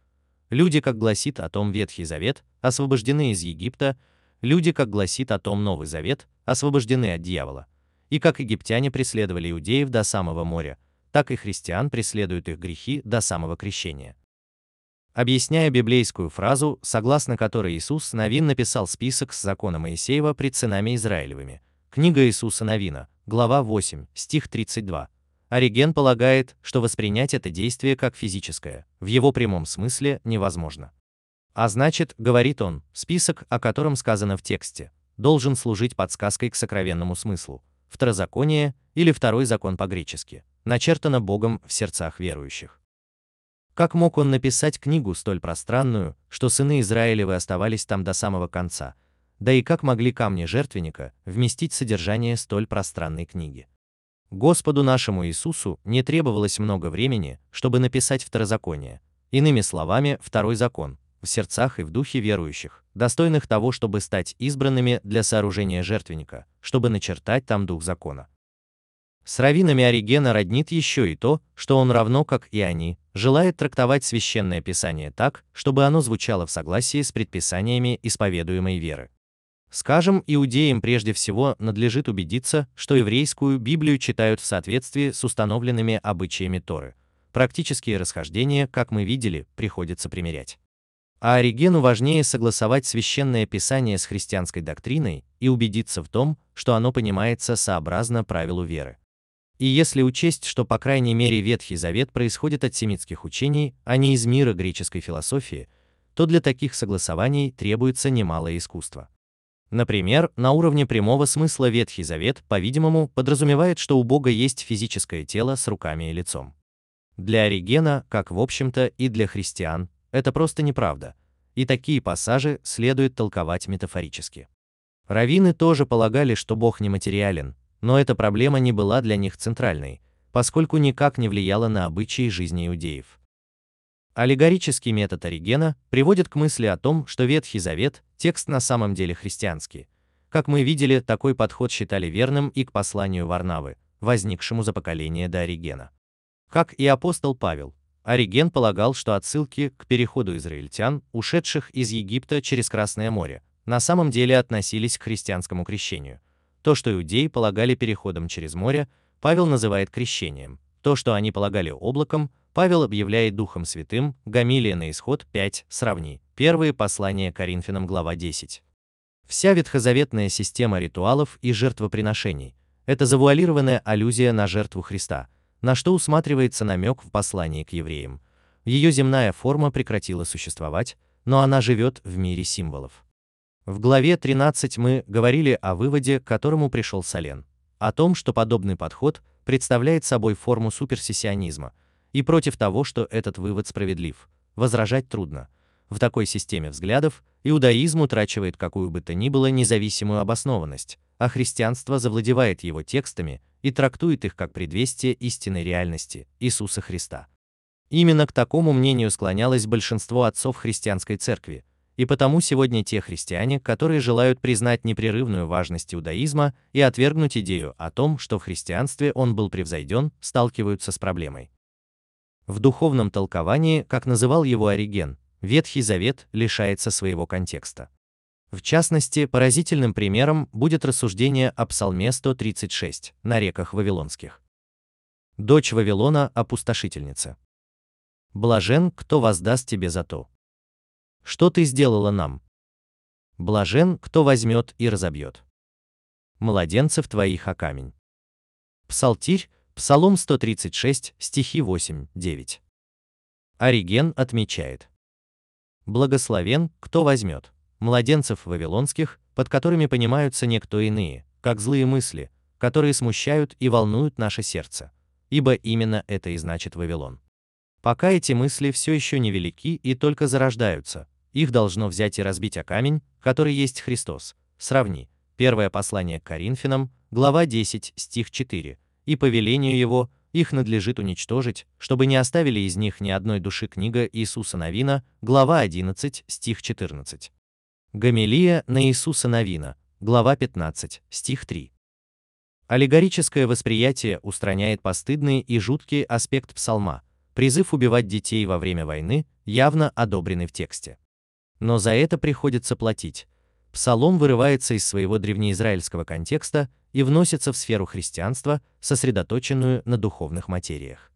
Люди, как гласит о том Ветхий Завет, освобождены из Египта, люди, как гласит о том Новый Завет, освобождены от дьявола. И как египтяне преследовали иудеев до самого моря, так и христиан преследуют их грехи до самого крещения. Объясняя библейскую фразу, согласно которой Иисус Навин написал список с закона Моисеева пред сынами Израилевыми, книга Иисуса Навина, глава 8, стих 32, Ориген полагает, что воспринять это действие как физическое, в его прямом смысле, невозможно. А значит, говорит он, список, о котором сказано в тексте, должен служить подсказкой к сокровенному смыслу, второзаконие или второй закон по-гречески, начертано Богом в сердцах верующих. Как мог он написать книгу столь пространную, что сыны Израилевы оставались там до самого конца? Да и как могли камни жертвенника вместить содержание столь пространной книги? Господу нашему Иисусу не требовалось много времени, чтобы написать второзаконие. Иными словами, второй закон, в сердцах и в духе верующих, достойных того, чтобы стать избранными для сооружения жертвенника, чтобы начертать там дух закона. С раввинами Оригена роднит еще и то, что он равно как и они, желает трактовать священное писание так, чтобы оно звучало в согласии с предписаниями исповедуемой веры. Скажем, иудеям прежде всего надлежит убедиться, что еврейскую Библию читают в соответствии с установленными обычаями Торы. Практические расхождения, как мы видели, приходится примерять. А Оригену важнее согласовать священное писание с христианской доктриной и убедиться в том, что оно понимается сообразно правилу веры. И если учесть, что по крайней мере Ветхий Завет происходит от семитских учений, а не из мира греческой философии, то для таких согласований требуется немалое искусство. Например, на уровне прямого смысла Ветхий Завет, по-видимому, подразумевает, что у Бога есть физическое тело с руками и лицом. Для Оригена, как в общем-то и для христиан, это просто неправда, и такие пассажи следует толковать метафорически. Равины тоже полагали, что Бог нематериален, но эта проблема не была для них центральной, поскольку никак не влияла на обычаи жизни иудеев. Аллегорический метод Оригена приводит к мысли о том, что Ветхий Завет – текст на самом деле христианский, Как мы видели, такой подход считали верным и к посланию Варнавы, возникшему за поколение до Оригена. Как и апостол Павел, Ориген полагал, что отсылки к переходу израильтян, ушедших из Египта через Красное море, на самом деле относились к христианскому крещению. То, что иудеи полагали переходом через море, Павел называет крещением. То, что они полагали облаком, Павел объявляет Духом Святым, Гамилия на исход 5, сравни. Первые послания Коринфянам, глава 10. Вся ветхозаветная система ритуалов и жертвоприношений – это завуалированная аллюзия на жертву Христа, на что усматривается намек в послании к евреям. Ее земная форма прекратила существовать, но она живет в мире символов. В главе 13 мы говорили о выводе, к которому пришел Сален, о том, что подобный подход представляет собой форму суперсессионизма, и против того, что этот вывод справедлив, возражать трудно. В такой системе взглядов иудаизм утрачивает какую бы то ни было независимую обоснованность, а христианство завладевает его текстами и трактует их как предвестие истинной реальности Иисуса Христа. Именно к такому мнению склонялось большинство отцов христианской церкви, и потому сегодня те христиане, которые желают признать непрерывную важность иудаизма и отвергнуть идею о том, что в христианстве он был превзойден, сталкиваются с проблемой. В духовном толковании, как называл его Ориген, Ветхий Завет лишается своего контекста. В частности, поразительным примером будет рассуждение о Псалме 136 на реках Вавилонских. Дочь Вавилона – опустошительница. Блажен, кто воздаст тебе за то, что ты сделала нам? Блажен, кто возьмет и разобьет. Младенцев твоих о камень. Псалтирь, Псалом 136, стихи 8, 9. Ориген отмечает. Благословен, кто возьмет младенцев вавилонских, под которыми понимаются некто иные, как злые мысли, которые смущают и волнуют наше сердце, ибо именно это и значит Вавилон. Пока эти мысли все еще невелики и только зарождаются, их должно взять и разбить о камень, который есть Христос. Сравни. Первое послание к Коринфянам, глава 10, стих 4. И по велению его, их надлежит уничтожить, чтобы не оставили из них ни одной души книга Иисуса Новина, глава 11, стих 14. Гамелия на Иисуса Новина, глава 15, стих 3. Аллегорическое восприятие устраняет постыдный и жуткий аспект псалма, призыв убивать детей во время войны, явно одобренный в тексте но за это приходится платить. Псалом вырывается из своего древнеизраильского контекста и вносится в сферу христианства, сосредоточенную на духовных материях.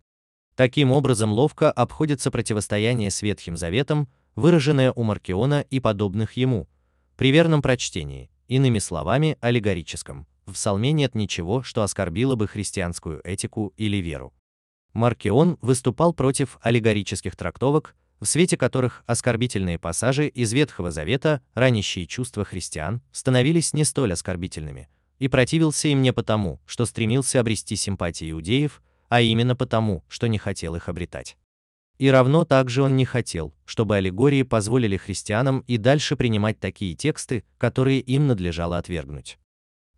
Таким образом ловко обходится противостояние с Ветхим Заветом, выраженное у Маркиона и подобных ему. При верном прочтении, иными словами, аллегорическом, в псалме нет ничего, что оскорбило бы христианскую этику или веру. Маркион выступал против аллегорических трактовок, в свете которых оскорбительные пассажи из Ветхого Завета, ранящие чувства христиан, становились не столь оскорбительными, и противился им не потому, что стремился обрести симпатии иудеев, а именно потому, что не хотел их обретать. И равно также он не хотел, чтобы аллегории позволили христианам и дальше принимать такие тексты, которые им надлежало отвергнуть.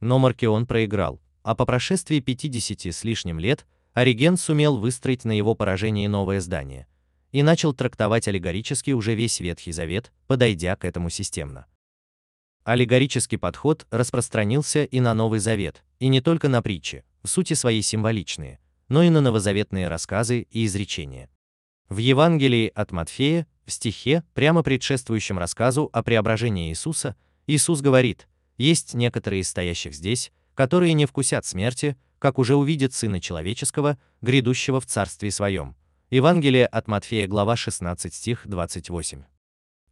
Но Маркион проиграл, а по прошествии 50 с лишним лет Ориген сумел выстроить на его поражение новое здание – и начал трактовать аллегорически уже весь Ветхий Завет, подойдя к этому системно. Аллегорический подход распространился и на Новый Завет, и не только на притчи, в сути своей символичные, но и на новозаветные рассказы и изречения. В Евангелии от Матфея, в стихе, прямо предшествующем рассказу о преображении Иисуса, Иисус говорит, «Есть некоторые из стоящих здесь, которые не вкусят смерти, как уже увидят Сына Человеческого, грядущего в Царстве Своем». Евангелие от Матфея, глава 16, стих 28.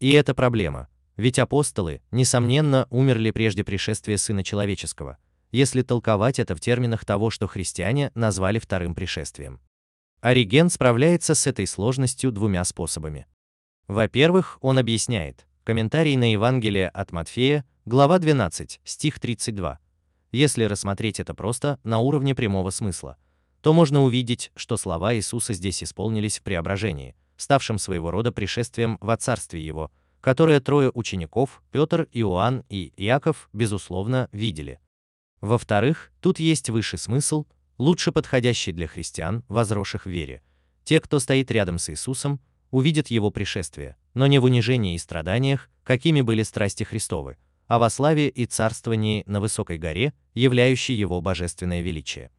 И это проблема, ведь апостолы, несомненно, умерли прежде пришествия Сына Человеческого, если толковать это в терминах того, что христиане назвали вторым пришествием. Ориген справляется с этой сложностью двумя способами. Во-первых, он объясняет, комментарий на Евангелие от Матфея, глава 12, стих 32. Если рассмотреть это просто на уровне прямого смысла – то можно увидеть, что слова Иисуса здесь исполнились в преображении, ставшем своего рода пришествием во Царстве Его, которое трое учеников, Петр, Иоанн и Иаков, безусловно, видели. Во-вторых, тут есть высший смысл, лучше подходящий для христиан, возросших в вере. Те, кто стоит рядом с Иисусом, увидят Его пришествие, но не в унижении и страданиях, какими были страсти Христовы, а во славе и царствовании на высокой горе, являющей его божественное величие.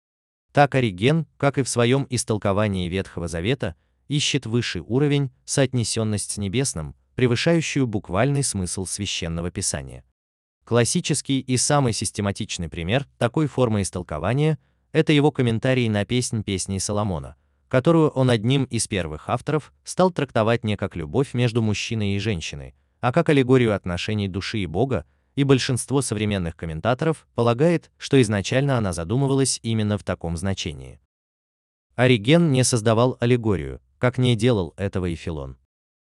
Так Ориген, как и в своем истолковании Ветхого Завета, ищет высший уровень, соотнесенность с небесным, превышающую буквальный смысл священного писания. Классический и самый систематичный пример такой формы истолкования – это его комментарий на песнь песней Соломона, которую он одним из первых авторов стал трактовать не как любовь между мужчиной и женщиной, а как аллегорию отношений души и Бога, и большинство современных комментаторов полагает, что изначально она задумывалась именно в таком значении. Ориген не создавал аллегорию, как не делал этого и Филон.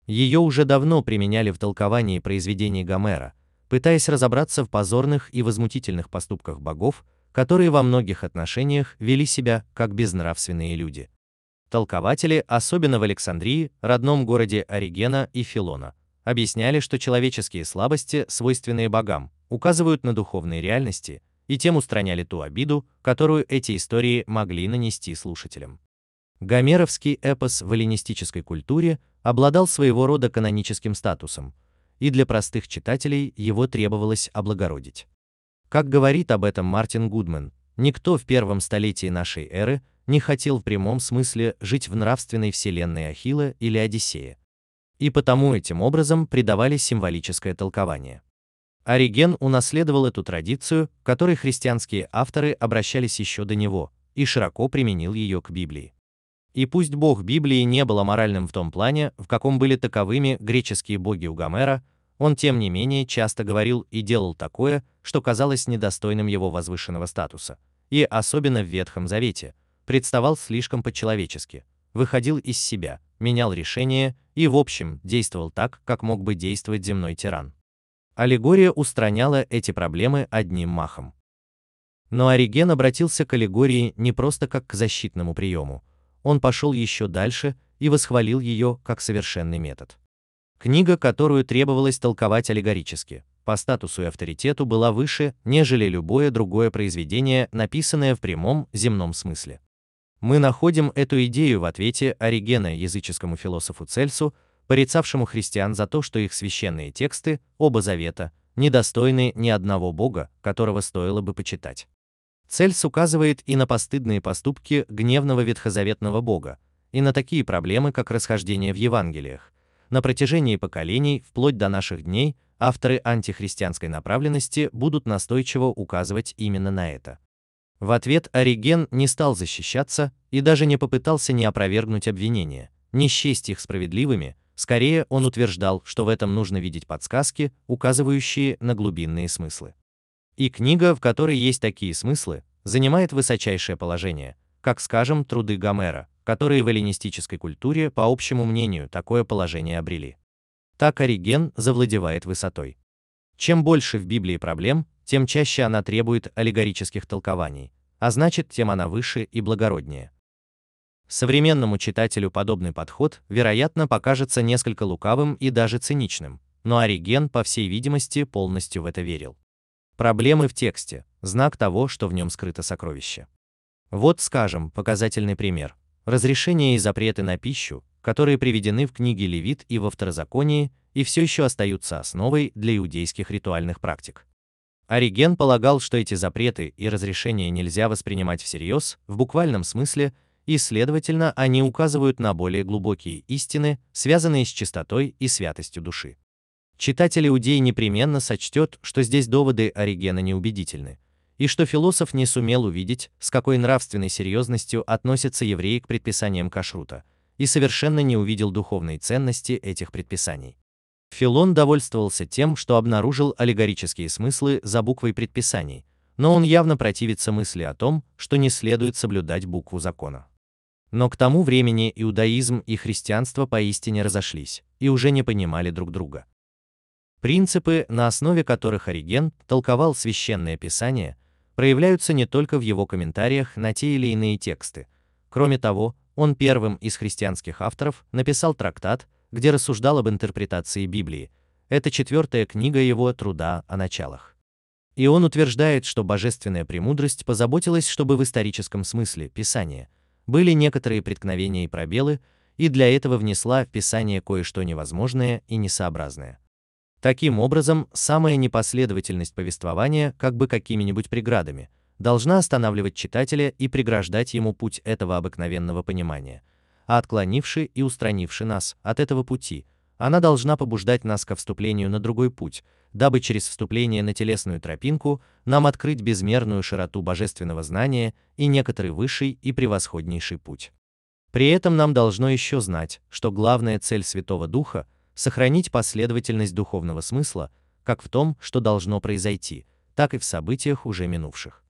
Ее уже давно применяли в толковании произведений Гомера, пытаясь разобраться в позорных и возмутительных поступках богов, которые во многих отношениях вели себя как безнравственные люди. Толкователи, особенно в Александрии, родном городе Оригена и Филона, объясняли, что человеческие слабости, свойственные богам, указывают на духовные реальности, и тем устраняли ту обиду, которую эти истории могли нанести слушателям. Гомеровский эпос в эллинистической культуре обладал своего рода каноническим статусом, и для простых читателей его требовалось облагородить. Как говорит об этом Мартин Гудман, никто в первом столетии нашей эры не хотел в прямом смысле жить в нравственной вселенной Ахилла или Одиссея, и потому этим образом придавали символическое толкование. Ориген унаследовал эту традицию, к которой христианские авторы обращались еще до него, и широко применил ее к Библии. И пусть бог Библии не был аморальным в том плане, в каком были таковыми греческие боги у Гомера, он тем не менее часто говорил и делал такое, что казалось недостойным его возвышенного статуса, и особенно в Ветхом Завете, представал слишком по-человечески, выходил из себя, менял решения и, в общем, действовал так, как мог бы действовать земной тиран. Аллегория устраняла эти проблемы одним махом. Но Ориген обратился к аллегории не просто как к защитному приему, он пошел еще дальше и восхвалил ее как совершенный метод. Книга, которую требовалось толковать аллегорически, по статусу и авторитету была выше, нежели любое другое произведение, написанное в прямом земном смысле. Мы находим эту идею в ответе Оригена языческому философу Цельсу, порицавшему христиан за то, что их священные тексты, оба завета, недостойны ни одного бога, которого стоило бы почитать. Цельс указывает и на постыдные поступки гневного ветхозаветного бога, и на такие проблемы, как расхождение в Евангелиях. На протяжении поколений, вплоть до наших дней, авторы антихристианской направленности будут настойчиво указывать именно на это. В ответ Ориген не стал защищаться и даже не попытался не опровергнуть обвинения, не счесть их справедливыми, скорее он утверждал, что в этом нужно видеть подсказки, указывающие на глубинные смыслы. И книга, в которой есть такие смыслы, занимает высочайшее положение, как, скажем, труды Гомера, которые в эллинистической культуре, по общему мнению, такое положение обрели. Так Ориген завладевает высотой. Чем больше в Библии проблем, тем чаще она требует аллегорических толкований, а значит, тем она выше и благороднее. Современному читателю подобный подход, вероятно, покажется несколько лукавым и даже циничным, но Ориген, по всей видимости, полностью в это верил. Проблемы в тексте – знак того, что в нем скрыто сокровище. Вот, скажем, показательный пример. Разрешения и запреты на пищу, которые приведены в книге Левит и во Второзаконии, и все еще остаются основой для иудейских ритуальных практик. Ориген полагал, что эти запреты и разрешения нельзя воспринимать всерьез, в буквальном смысле, и, следовательно, они указывают на более глубокие истины, связанные с чистотой и святостью души. Читатель иудей непременно сочтет, что здесь доводы Оригена неубедительны, и что философ не сумел увидеть, с какой нравственной серьезностью относятся евреи к предписаниям кашрута, и совершенно не увидел духовной ценности этих предписаний. Филон довольствовался тем, что обнаружил аллегорические смыслы за буквой предписаний, но он явно противится мысли о том, что не следует соблюдать букву закона. Но к тому времени иудаизм и христианство поистине разошлись и уже не понимали друг друга. Принципы, на основе которых Ориген толковал священное писание, проявляются не только в его комментариях на те или иные тексты. Кроме того, он первым из христианских авторов написал трактат, где рассуждал об интерпретации Библии. Это четвертая книга его труда о началах. И он утверждает, что божественная премудрость позаботилась, чтобы в историческом смысле Писания были некоторые преткновения и пробелы, и для этого внесла в Писание кое-что невозможное и несообразное. Таким образом, самая непоследовательность повествования, как бы какими-нибудь преградами, должна останавливать читателя и преграждать ему путь этого обыкновенного понимания, а отклонивши и устранивши нас от этого пути, она должна побуждать нас ко вступлению на другой путь, дабы через вступление на телесную тропинку нам открыть безмерную широту божественного знания и некоторый высший и превосходнейший путь. При этом нам должно еще знать, что главная цель Святого Духа – сохранить последовательность духовного смысла, как в том, что должно произойти, так и в событиях уже минувших.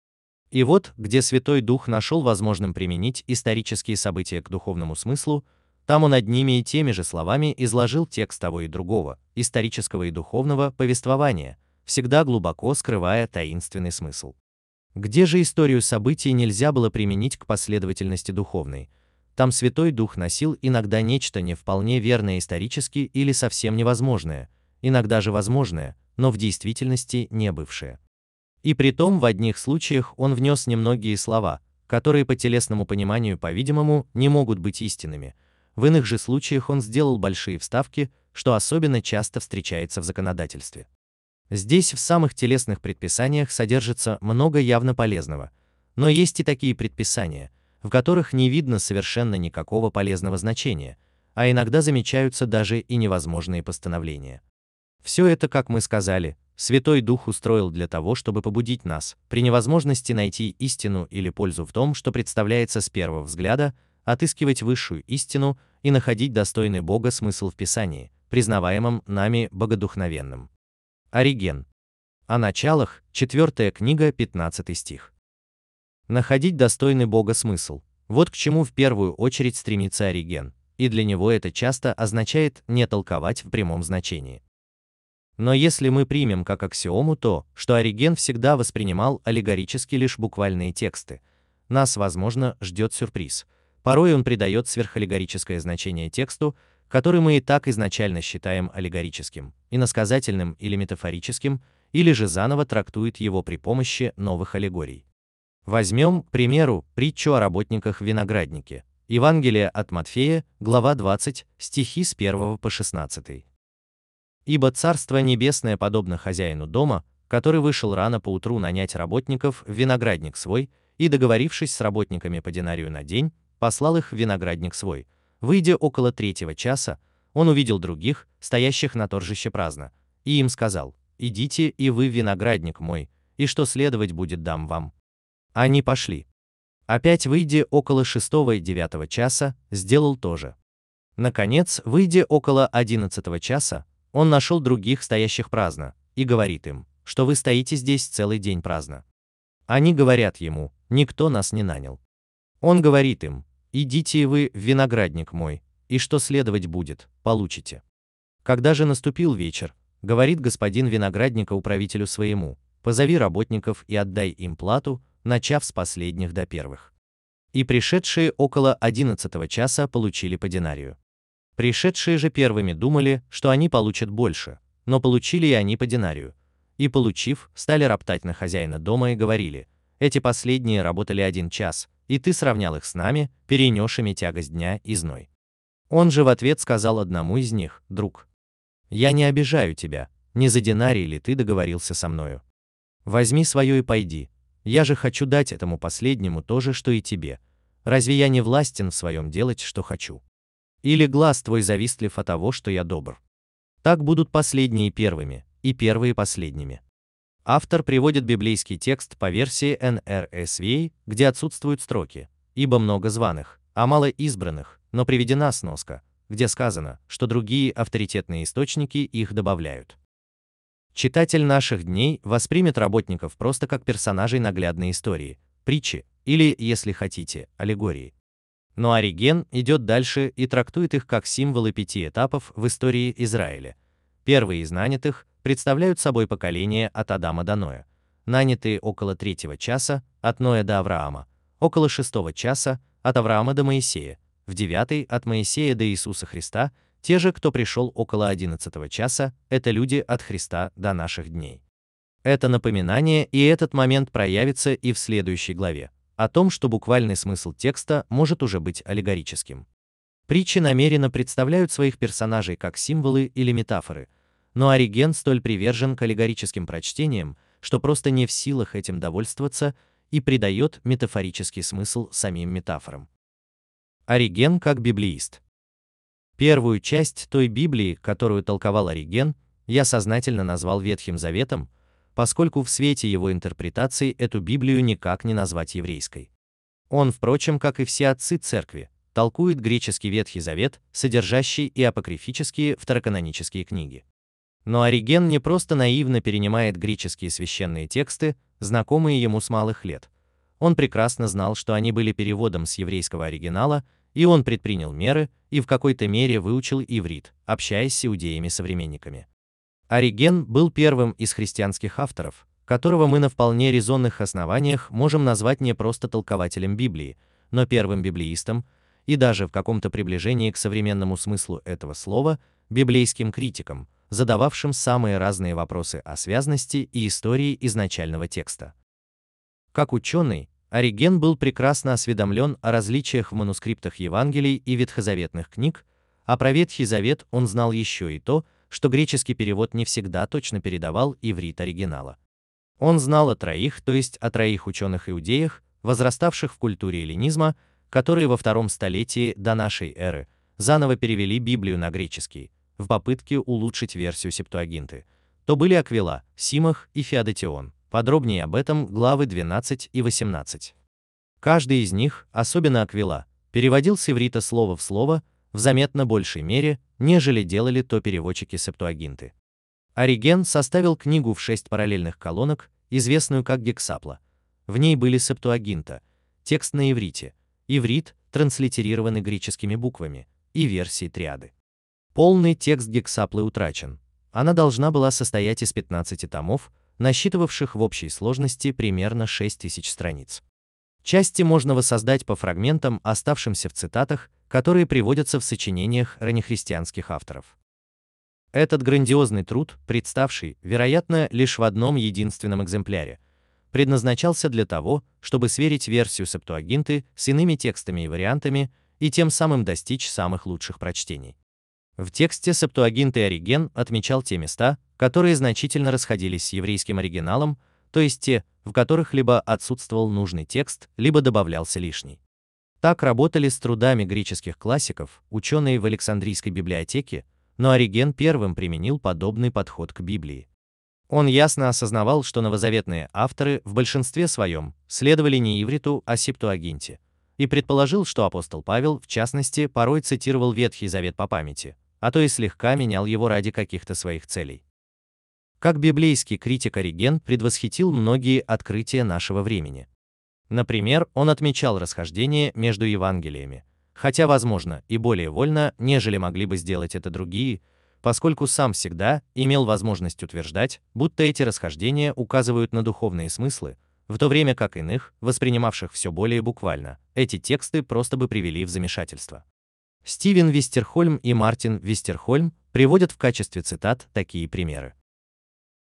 И вот, где Святой Дух нашел возможным применить исторические события к духовному смыслу, там он одними и теми же словами изложил текст того и другого, исторического и духовного повествования, всегда глубоко скрывая таинственный смысл. Где же историю событий нельзя было применить к последовательности духовной? Там Святой Дух носил иногда нечто не вполне верное исторически или совсем невозможное, иногда же возможное, но в действительности не бывшее. И при том в одних случаях он внес немногие слова, которые по телесному пониманию, по-видимому, не могут быть истинными, в иных же случаях он сделал большие вставки, что особенно часто встречается в законодательстве. Здесь в самых телесных предписаниях содержится много явно полезного, но есть и такие предписания, в которых не видно совершенно никакого полезного значения, а иногда замечаются даже и невозможные постановления. Все это, как мы сказали, Святой Дух устроил для того, чтобы побудить нас, при невозможности найти истину или пользу в том, что представляется с первого взгляда, отыскивать высшую истину и находить достойный Бога смысл в Писании, признаваемом нами богодухновенным. Ориген. О началах, 4 книга, 15 стих. Находить достойный Бога смысл. Вот к чему в первую очередь стремится Ориген, и для него это часто означает не толковать в прямом значении. Но если мы примем как аксиому то, что Ориген всегда воспринимал аллегорически лишь буквальные тексты, нас, возможно, ждет сюрприз – Порой он придает сверхаллегорическое значение тексту, который мы и так изначально считаем аллегорическим, иносказательным или метафорическим, или же заново трактует его при помощи новых аллегорий. Возьмем, к примеру, притчу о работниках в винограднике. Евангелие от Матфея, глава 20, стихи с 1 по 16. «Ибо Царство Небесное подобно хозяину дома, который вышел рано поутру нанять работников в виноградник свой, и, договорившись с работниками по динарию на день, послал их в виноградник свой. Выйдя около третьего часа, он увидел других, стоящих на торжище праздно, и им сказал, «Идите и вы виноградник мой, и что следовать будет дам вам». Они пошли. Опять выйдя около шестого и девятого часа, сделал то же. Наконец, выйдя около одиннадцатого часа, он нашел других, стоящих праздно, и говорит им, что вы стоите здесь целый день праздно. Они говорят ему, никто нас не нанял. Он говорит им, идите вы в виноградник мой, и что следовать будет, получите. Когда же наступил вечер, говорит господин виноградника управителю своему, позови работников и отдай им плату, начав с последних до первых. И пришедшие около одиннадцатого часа получили по динарию. Пришедшие же первыми думали, что они получат больше, но получили и они по динарию. И получив, стали роптать на хозяина дома и говорили, эти последние работали один час, и ты сравнял их с нами, перенесшими тягость дня и зной. Он же в ответ сказал одному из них, друг, я не обижаю тебя, не за динарий ли ты договорился со мною. Возьми свое и пойди, я же хочу дать этому последнему то же, что и тебе. Разве я не властен в своем делать, что хочу? Или глаз твой завистлив от того, что я добр? Так будут последние первыми, и первые последними. Автор приводит библейский текст по версии NRSV, где отсутствуют строки, ибо много званых, а мало избранных, но приведена сноска, где сказано, что другие авторитетные источники их добавляют. Читатель наших дней воспримет работников просто как персонажей наглядной истории, притчи или, если хотите, аллегории. Но Ориген идет дальше и трактует их как символы пяти этапов в истории Израиля. Первый из нанятых представляют собой поколение от Адама до Ноя, нанятые около третьего часа, от Ноя до Авраама, около шестого часа, от Авраама до Моисея, в девятый от Моисея до Иисуса Христа, те же, кто пришел около одиннадцатого часа, это люди от Христа до наших дней. Это напоминание и этот момент проявится и в следующей главе, о том, что буквальный смысл текста может уже быть аллегорическим. Притчи намеренно представляют своих персонажей как символы или метафоры, но Ориген столь привержен к аллегорическим прочтениям, что просто не в силах этим довольствоваться и придает метафорический смысл самим метафорам. Ориген как библеист. Первую часть той Библии, которую толковал Ориген, я сознательно назвал Ветхим Заветом, поскольку в свете его интерпретации эту Библию никак не назвать еврейской. Он, впрочем, как и все отцы церкви, толкует греческий Ветхий Завет, содержащий и апокрифические второканонические книги. Но Ориген не просто наивно перенимает греческие священные тексты, знакомые ему с малых лет. Он прекрасно знал, что они были переводом с еврейского оригинала, и он предпринял меры и в какой-то мере выучил иврит, общаясь с иудеями-современниками. Ориген был первым из христианских авторов, которого мы на вполне резонных основаниях можем назвать не просто толкователем Библии, но первым библеистом, и даже в каком-то приближении к современному смыслу этого слова, библейским критиком, задававшим самые разные вопросы о связности и истории изначального текста. Как ученый, Ориген был прекрасно осведомлен о различиях в манускриптах Евангелий и ветхозаветных книг, а про Ветхий Завет он знал еще и то, что греческий перевод не всегда точно передавал иврит оригинала. Он знал о троих, то есть о троих ученых-иудеях, возраставших в культуре эллинизма, которые во втором столетии до нашей эры заново перевели Библию на греческий, в попытке улучшить версию Септуагинты, то были Аквила, Симах и Феодотион. Подробнее об этом главы 12 и 18. Каждый из них, особенно Аквила, переводил с иврита слово в слово в заметно большей мере, нежели делали то переводчики Септуагинты. Ориген составил книгу в шесть параллельных колонок, известную как Гексапла. В ней были Септуагинта, текст на иврите, иврит, транслитерированный греческими буквами, и версии триады. Полный текст Гексаплы утрачен. Она должна была состоять из 15 томов, насчитывавших в общей сложности примерно 6000 страниц. Части можно воссоздать по фрагментам, оставшимся в цитатах, которые приводятся в сочинениях раннехристианских авторов. Этот грандиозный труд, представший, вероятно, лишь в одном единственном экземпляре, предназначался для того, чтобы сверить версию Септуагинты с иными текстами и вариантами и тем самым достичь самых лучших прочтений. В тексте Септуагинты Ориген отмечал те места, которые значительно расходились с еврейским оригиналом, то есть те, в которых либо отсутствовал нужный текст, либо добавлялся лишний. Так работали с трудами греческих классиков, ученые в Александрийской библиотеке, но Ориген первым применил подобный подход к Библии. Он ясно осознавал, что новозаветные авторы в большинстве своем следовали не ивриту, а септуагинте, и предположил, что апостол Павел, в частности, порой цитировал Ветхий Завет по памяти, а то и слегка менял его ради каких-то своих целей. Как библейский критик Ориген предвосхитил многие открытия нашего времени. Например, он отмечал расхождение между Евангелиями, хотя, возможно, и более вольно, нежели могли бы сделать это другие, поскольку сам всегда имел возможность утверждать, будто эти расхождения указывают на духовные смыслы, в то время как иных, воспринимавших все более буквально, эти тексты просто бы привели в замешательство. Стивен Вестерхольм и Мартин Вестерхольм приводят в качестве цитат такие примеры.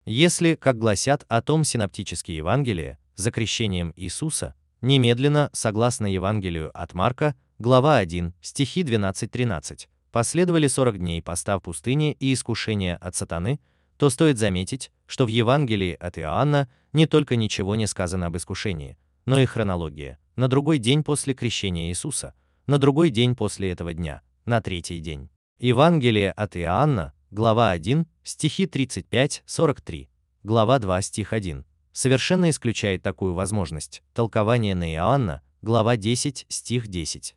Если, как гласят о том синоптические Евангелия, за крещением Иисуса, немедленно, согласно Евангелию от Марка, глава 1, стихи 12-13, последовали 40 дней поста в пустыне и искушения от сатаны, то стоит заметить, что в Евангелии от Иоанна не только ничего не сказано об искушении, но и хронология, на другой день после крещения Иисуса – на другой день после этого дня, на третий день. Евангелие от Иоанна, глава 1, стихи 35-43, глава 2, стих 1, совершенно исключает такую возможность. Толкование на Иоанна, глава 10, стих 10.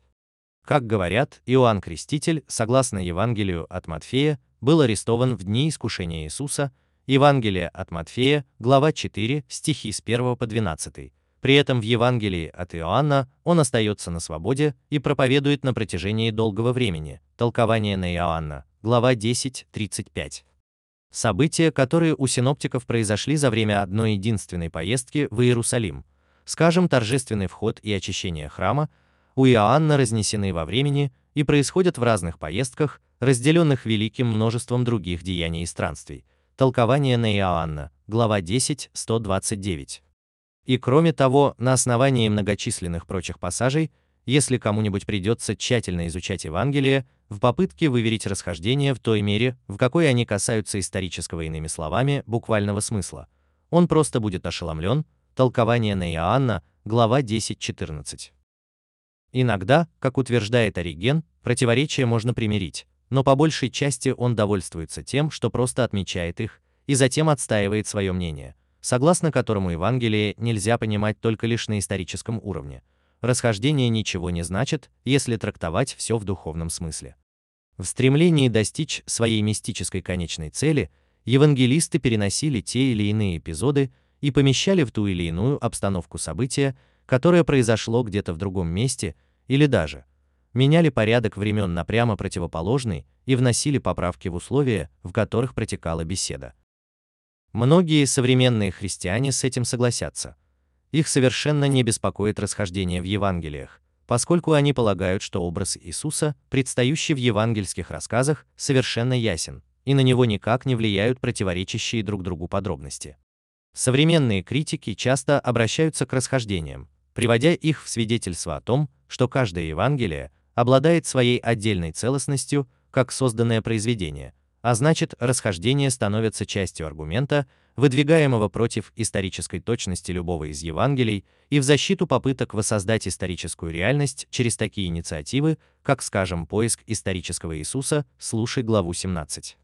Как говорят, Иоанн Креститель, согласно Евангелию от Матфея, был арестован в дни искушения Иисуса, Евангелие от Матфея, глава 4, стихи с 1 по 12, при этом в Евангелии от Иоанна он остается на свободе и проповедует на протяжении долгого времени. Толкование на Иоанна, глава 10:35. События, которые у синоптиков произошли за время одной единственной поездки в Иерусалим, скажем, торжественный вход и очищение храма, у Иоанна разнесены во времени и происходят в разных поездках, разделенных великим множеством других деяний и странствий. Толкование на Иоанна, глава 10, 129. И кроме того, на основании многочисленных прочих пассажей, если кому-нибудь придется тщательно изучать Евангелие, в попытке выверить расхождения в той мере, в какой они касаются исторического иными словами буквального смысла. Он просто будет ошеломлен, толкование на Иоанна, глава 10-14. Иногда, как утверждает Ориген, противоречия можно примирить, но по большей части он довольствуется тем, что просто отмечает их, и затем отстаивает свое мнение, согласно которому Евангелие нельзя понимать только лишь на историческом уровне. Расхождение ничего не значит, если трактовать все в духовном смысле. В стремлении достичь своей мистической конечной цели, евангелисты переносили те или иные эпизоды и помещали в ту или иную обстановку события, которое произошло где-то в другом месте, или даже меняли порядок времен на прямо противоположный и вносили поправки в условия, в которых протекала беседа. Многие современные христиане с этим согласятся. Их совершенно не беспокоит расхождение в Евангелиях, поскольку они полагают, что образ Иисуса, предстающий в евангельских рассказах, совершенно ясен, и на него никак не влияют противоречащие друг другу подробности. Современные критики часто обращаются к расхождениям, приводя их в свидетельство о том, что каждое Евангелие обладает своей отдельной целостностью, как созданное произведение, а значит, расхождения становятся частью аргумента, выдвигаемого против исторической точности любого из Евангелий и в защиту попыток воссоздать историческую реальность через такие инициативы, как, скажем, поиск исторического Иисуса, слушай главу 17.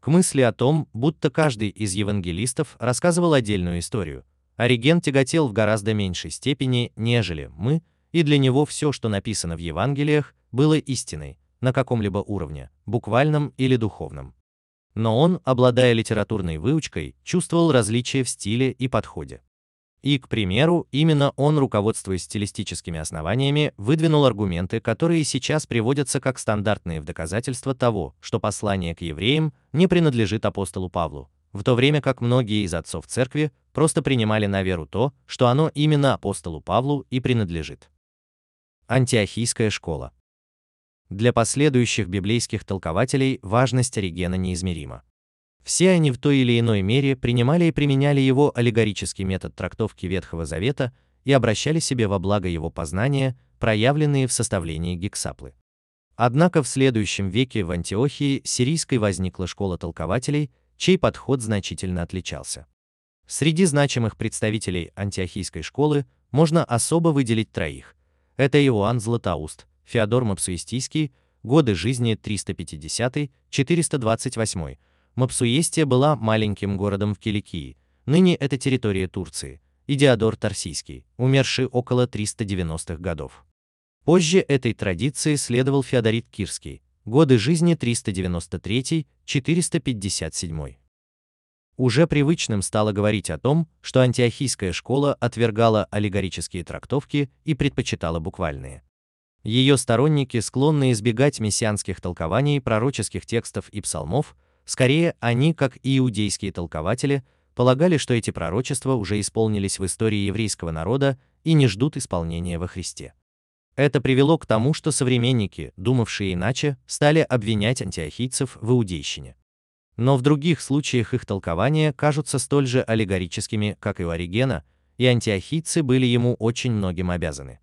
К мысли о том, будто каждый из евангелистов рассказывал отдельную историю, Ориген тяготел в гораздо меньшей степени, нежели мы, и для него все, что написано в Евангелиях, было истиной, на каком-либо уровне, буквальном или духовном. Но он, обладая литературной выучкой, чувствовал различия в стиле и подходе. И, к примеру, именно он, руководствуясь стилистическими основаниями, выдвинул аргументы, которые сейчас приводятся как стандартные в доказательство того, что послание к евреям не принадлежит апостолу Павлу, в то время как многие из отцов церкви просто принимали на веру то, что оно именно апостолу Павлу и принадлежит. Антиохийская школа. Для последующих библейских толкователей важность Оригена неизмерима. Все они в той или иной мере принимали и применяли его аллегорический метод трактовки Ветхого Завета и обращали себе во благо его познания, проявленные в составлении гексаплы. Однако в следующем веке в Антиохии сирийской возникла школа толкователей, чей подход значительно отличался. Среди значимых представителей антиохийской школы можно особо выделить троих. Это Иоанн Златоуст, Феодор Мапсуистийский, годы жизни 350-428. Мапсуестия была маленьким городом в Киликии, ныне это территория Турции, и Диодор Тарсийский, умерший около 390-х годов. Позже этой традиции следовал Феодорит Кирский, годы жизни 393-457. Уже привычным стало говорить о том, что антиохийская школа отвергала аллегорические трактовки и предпочитала буквальные. Ее сторонники склонны избегать мессианских толкований пророческих текстов и псалмов, скорее они, как и иудейские толкователи, полагали, что эти пророчества уже исполнились в истории еврейского народа и не ждут исполнения во Христе. Это привело к тому, что современники, думавшие иначе, стали обвинять антиохийцев в иудейщине. Но в других случаях их толкования кажутся столь же аллегорическими, как и у Оригена, и антиохийцы были ему очень многим обязаны.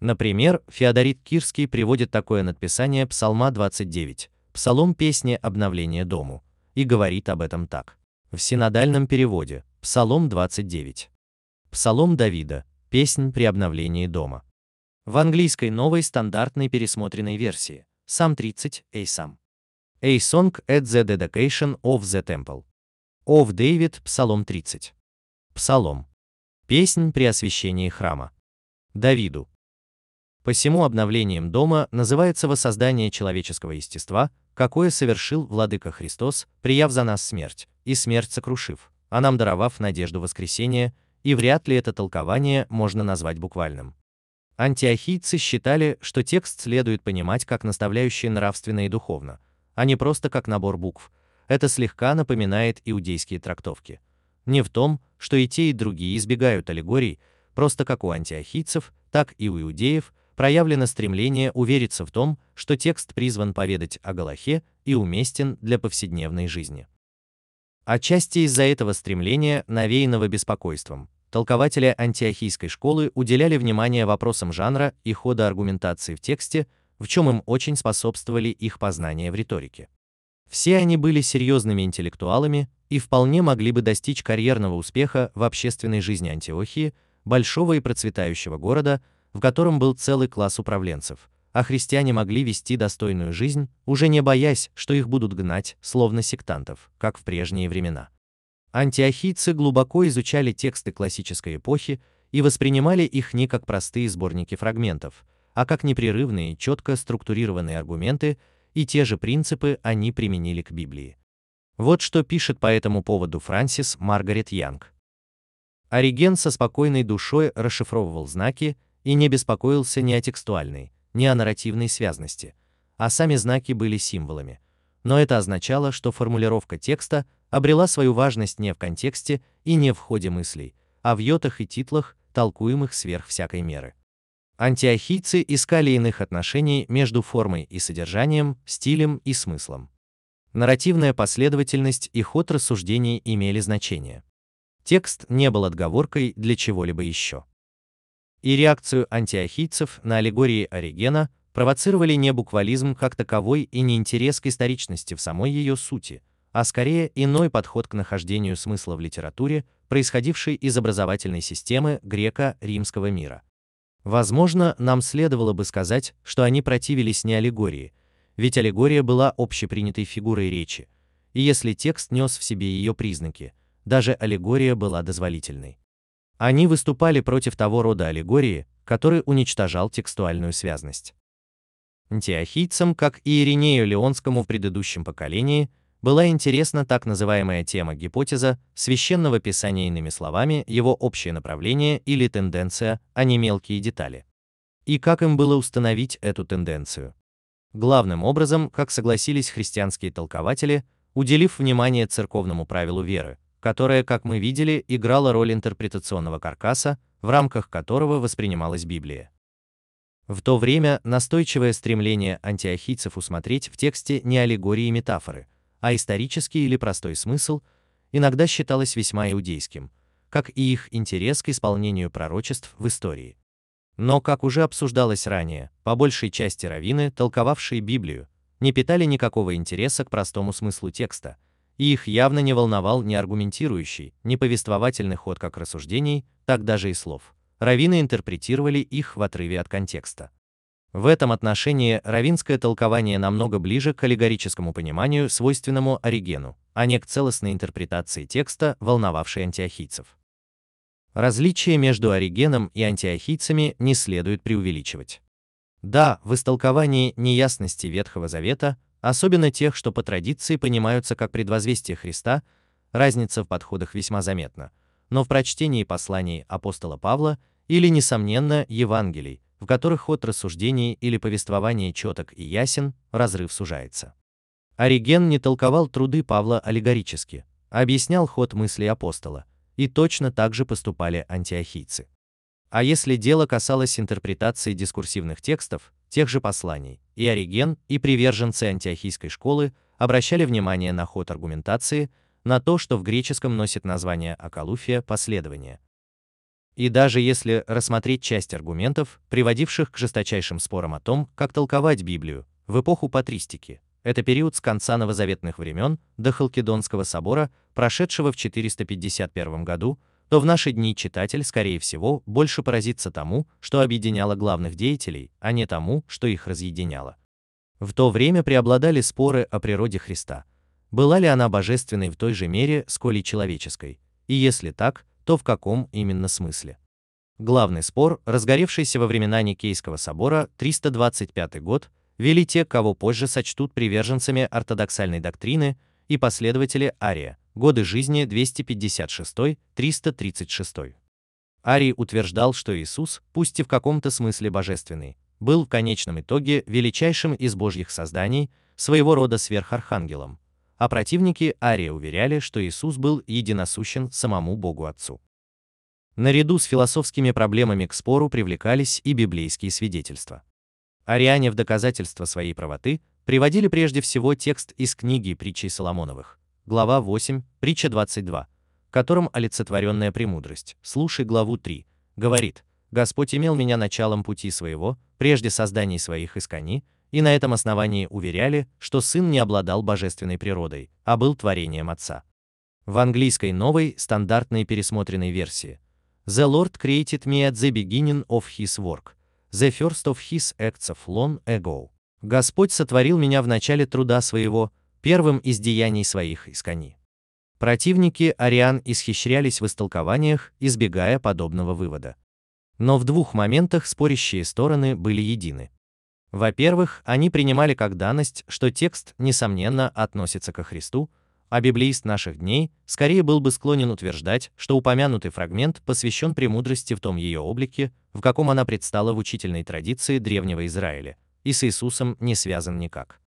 Например, Феодорит Кирский приводит такое надписание Псалма 29, Псалом песни обновления дому, и говорит об этом так. В синодальном переводе, Псалом 29. Псалом Давида, песнь при обновлении дома. В английской новой стандартной пересмотренной версии, Сам 30, A Sam. A Song at the Dedication of the Temple. Of David, Псалом 30. Псалом. Песнь при освящении храма. Давиду, Посему обновлением дома называется воссоздание человеческого естества, какое совершил Владыка Христос, прияв за нас смерть, и смерть сокрушив, а нам даровав надежду воскресения, и вряд ли это толкование можно назвать буквальным. Антиохийцы считали, что текст следует понимать как наставляющий нравственно и духовно, а не просто как набор букв. Это слегка напоминает иудейские трактовки. Не в том, что и те, и другие избегают аллегорий, просто как у антиохийцев, так и у иудеев – проявлено стремление увериться в том, что текст призван поведать о Галахе и уместен для повседневной жизни. Отчасти из-за этого стремления, навеянного беспокойством, толкователи антиохийской школы уделяли внимание вопросам жанра и хода аргументации в тексте, в чем им очень способствовали их познания в риторике. Все они были серьезными интеллектуалами и вполне могли бы достичь карьерного успеха в общественной жизни Антиохии, большого и процветающего города, в котором был целый класс управленцев, а христиане могли вести достойную жизнь, уже не боясь, что их будут гнать, словно сектантов, как в прежние времена. Антиохийцы глубоко изучали тексты классической эпохи и воспринимали их не как простые сборники фрагментов, а как непрерывные, четко структурированные аргументы, и те же принципы они применили к Библии. Вот что пишет по этому поводу Франсис Маргарет Янг. Ориген со спокойной душой расшифровывал знаки и не беспокоился ни о текстуальной, ни о нарративной связности, а сами знаки были символами. Но это означало, что формулировка текста обрела свою важность не в контексте и не в ходе мыслей, а в йотах и титлах, толкуемых сверх всякой меры. Антиохийцы искали иных отношений между формой и содержанием, стилем и смыслом. Нарративная последовательность и ход рассуждений имели значение. Текст не был отговоркой для чего-либо еще. И реакцию антиохийцев на аллегории Оригена провоцировали не буквализм как таковой и не интерес к историчности в самой ее сути, а скорее иной подход к нахождению смысла в литературе, происходивший из образовательной системы греко-римского мира. Возможно, нам следовало бы сказать, что они противились не аллегории, ведь аллегория была общепринятой фигурой речи, и если текст нес в себе ее признаки, даже аллегория была дозволительной. Они выступали против того рода аллегории, который уничтожал текстуальную связность. Антиохийцам, как и Иринею Леонскому в предыдущем поколении, была интересна так называемая тема гипотеза священного писания иными словами, его общее направление или тенденция, а не мелкие детали. И как им было установить эту тенденцию? Главным образом, как согласились христианские толкователи, уделив внимание церковному правилу веры, которое, как мы видели, играло роль интерпретационного каркаса, в рамках которого воспринималась Библия. В то время настойчивое стремление антиохийцев усмотреть в тексте не аллегории и метафоры, а исторический или простой смысл, иногда считалось весьма иудейским, как и их интерес к исполнению пророчеств в истории. Но, как уже обсуждалось ранее, по большей части раввины, толковавшие Библию, не питали никакого интереса к простому смыслу текста, и их явно не волновал ни аргументирующий, ни повествовательный ход как рассуждений, так даже и слов. Раввины интерпретировали их в отрыве от контекста. В этом отношении равинское толкование намного ближе к аллегорическому пониманию, свойственному Оригену, а не к целостной интерпретации текста, волновавшей антиохийцев. Различие между Оригеном и антиохийцами не следует преувеличивать. Да, в истолковании неясности Ветхого Завета, особенно тех, что по традиции понимаются как предвозвестие Христа, разница в подходах весьма заметна, но в прочтении посланий апостола Павла или, несомненно, Евангелий, в которых ход рассуждений или повествования четок и ясен, разрыв сужается. Ориген не толковал труды Павла аллегорически, а объяснял ход мысли апостола, и точно так же поступали антиохийцы. А если дело касалось интерпретации дискурсивных текстов, тех же посланий, и Ориген, и приверженцы антиохийской школы обращали внимание на ход аргументации, на то, что в греческом носит название акалуфия последование, и даже если рассмотреть часть аргументов, приводивших к жесточайшим спорам о том, как толковать Библию, в эпоху патристики, это период с конца новозаветных времен до Халкидонского собора, прошедшего в 451 году, то в наши дни читатель, скорее всего, больше поразится тому, что объединяло главных деятелей, а не тому, что их разъединяло. В то время преобладали споры о природе Христа. Была ли она божественной в той же мере, сколь и человеческой? И если так, то в каком именно смысле. Главный спор, разгоревшийся во времена Никейского собора 325 год, вели те, кого позже сочтут приверженцами ортодоксальной доктрины и последователи Ария, годы жизни 256-336. Арий утверждал, что Иисус, пусть и в каком-то смысле божественный, был в конечном итоге величайшим из божьих созданий, своего рода сверхархангелом, а противники Ария уверяли, что Иисус был единосущен самому Богу Отцу. Наряду с философскими проблемами к спору привлекались и библейские свидетельства. Ариане в доказательство своей правоты приводили прежде всего текст из книги притчей Соломоновых, глава 8, притча 22, которым олицетворенная премудрость, слушай главу 3, говорит, «Господь имел меня началом пути своего, прежде созданий своих искони, и на этом основании уверяли, что сын не обладал божественной природой, а был творением отца. В английской новой, стандартной пересмотренной версии. The Lord created me at the beginning of his work, the first of his acts of long ago. Господь сотворил меня в начале труда своего, первым из деяний своих искони. Противники Ариан исхищрялись в истолкованиях, избегая подобного вывода. Но в двух моментах спорящие стороны были едины. Во-первых, они принимали как данность, что текст, несомненно, относится ко Христу, а библеист наших дней скорее был бы склонен утверждать, что упомянутый фрагмент посвящен премудрости в том ее облике, в каком она предстала в учительной традиции древнего Израиля, и с Иисусом не связан никак.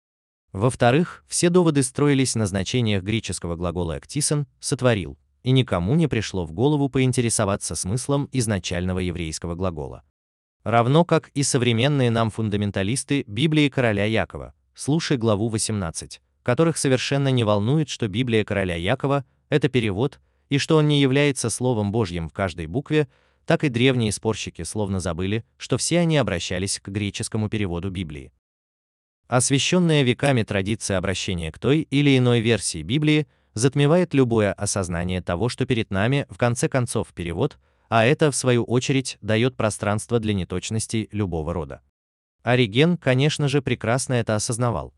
Во-вторых, все доводы строились на значениях греческого глагола «актисон» — «сотворил», и никому не пришло в голову поинтересоваться смыслом изначального еврейского глагола. Равно как и современные нам фундаменталисты Библии короля Якова, слушай главу 18, которых совершенно не волнует, что Библия короля Якова – это перевод, и что он не является Словом Божьим в каждой букве, так и древние спорщики словно забыли, что все они обращались к греческому переводу Библии. Освященная веками традиция обращения к той или иной версии Библии затмевает любое осознание того, что перед нами в конце концов перевод – а это, в свою очередь, дает пространство для неточностей любого рода. Ориген, конечно же, прекрасно это осознавал.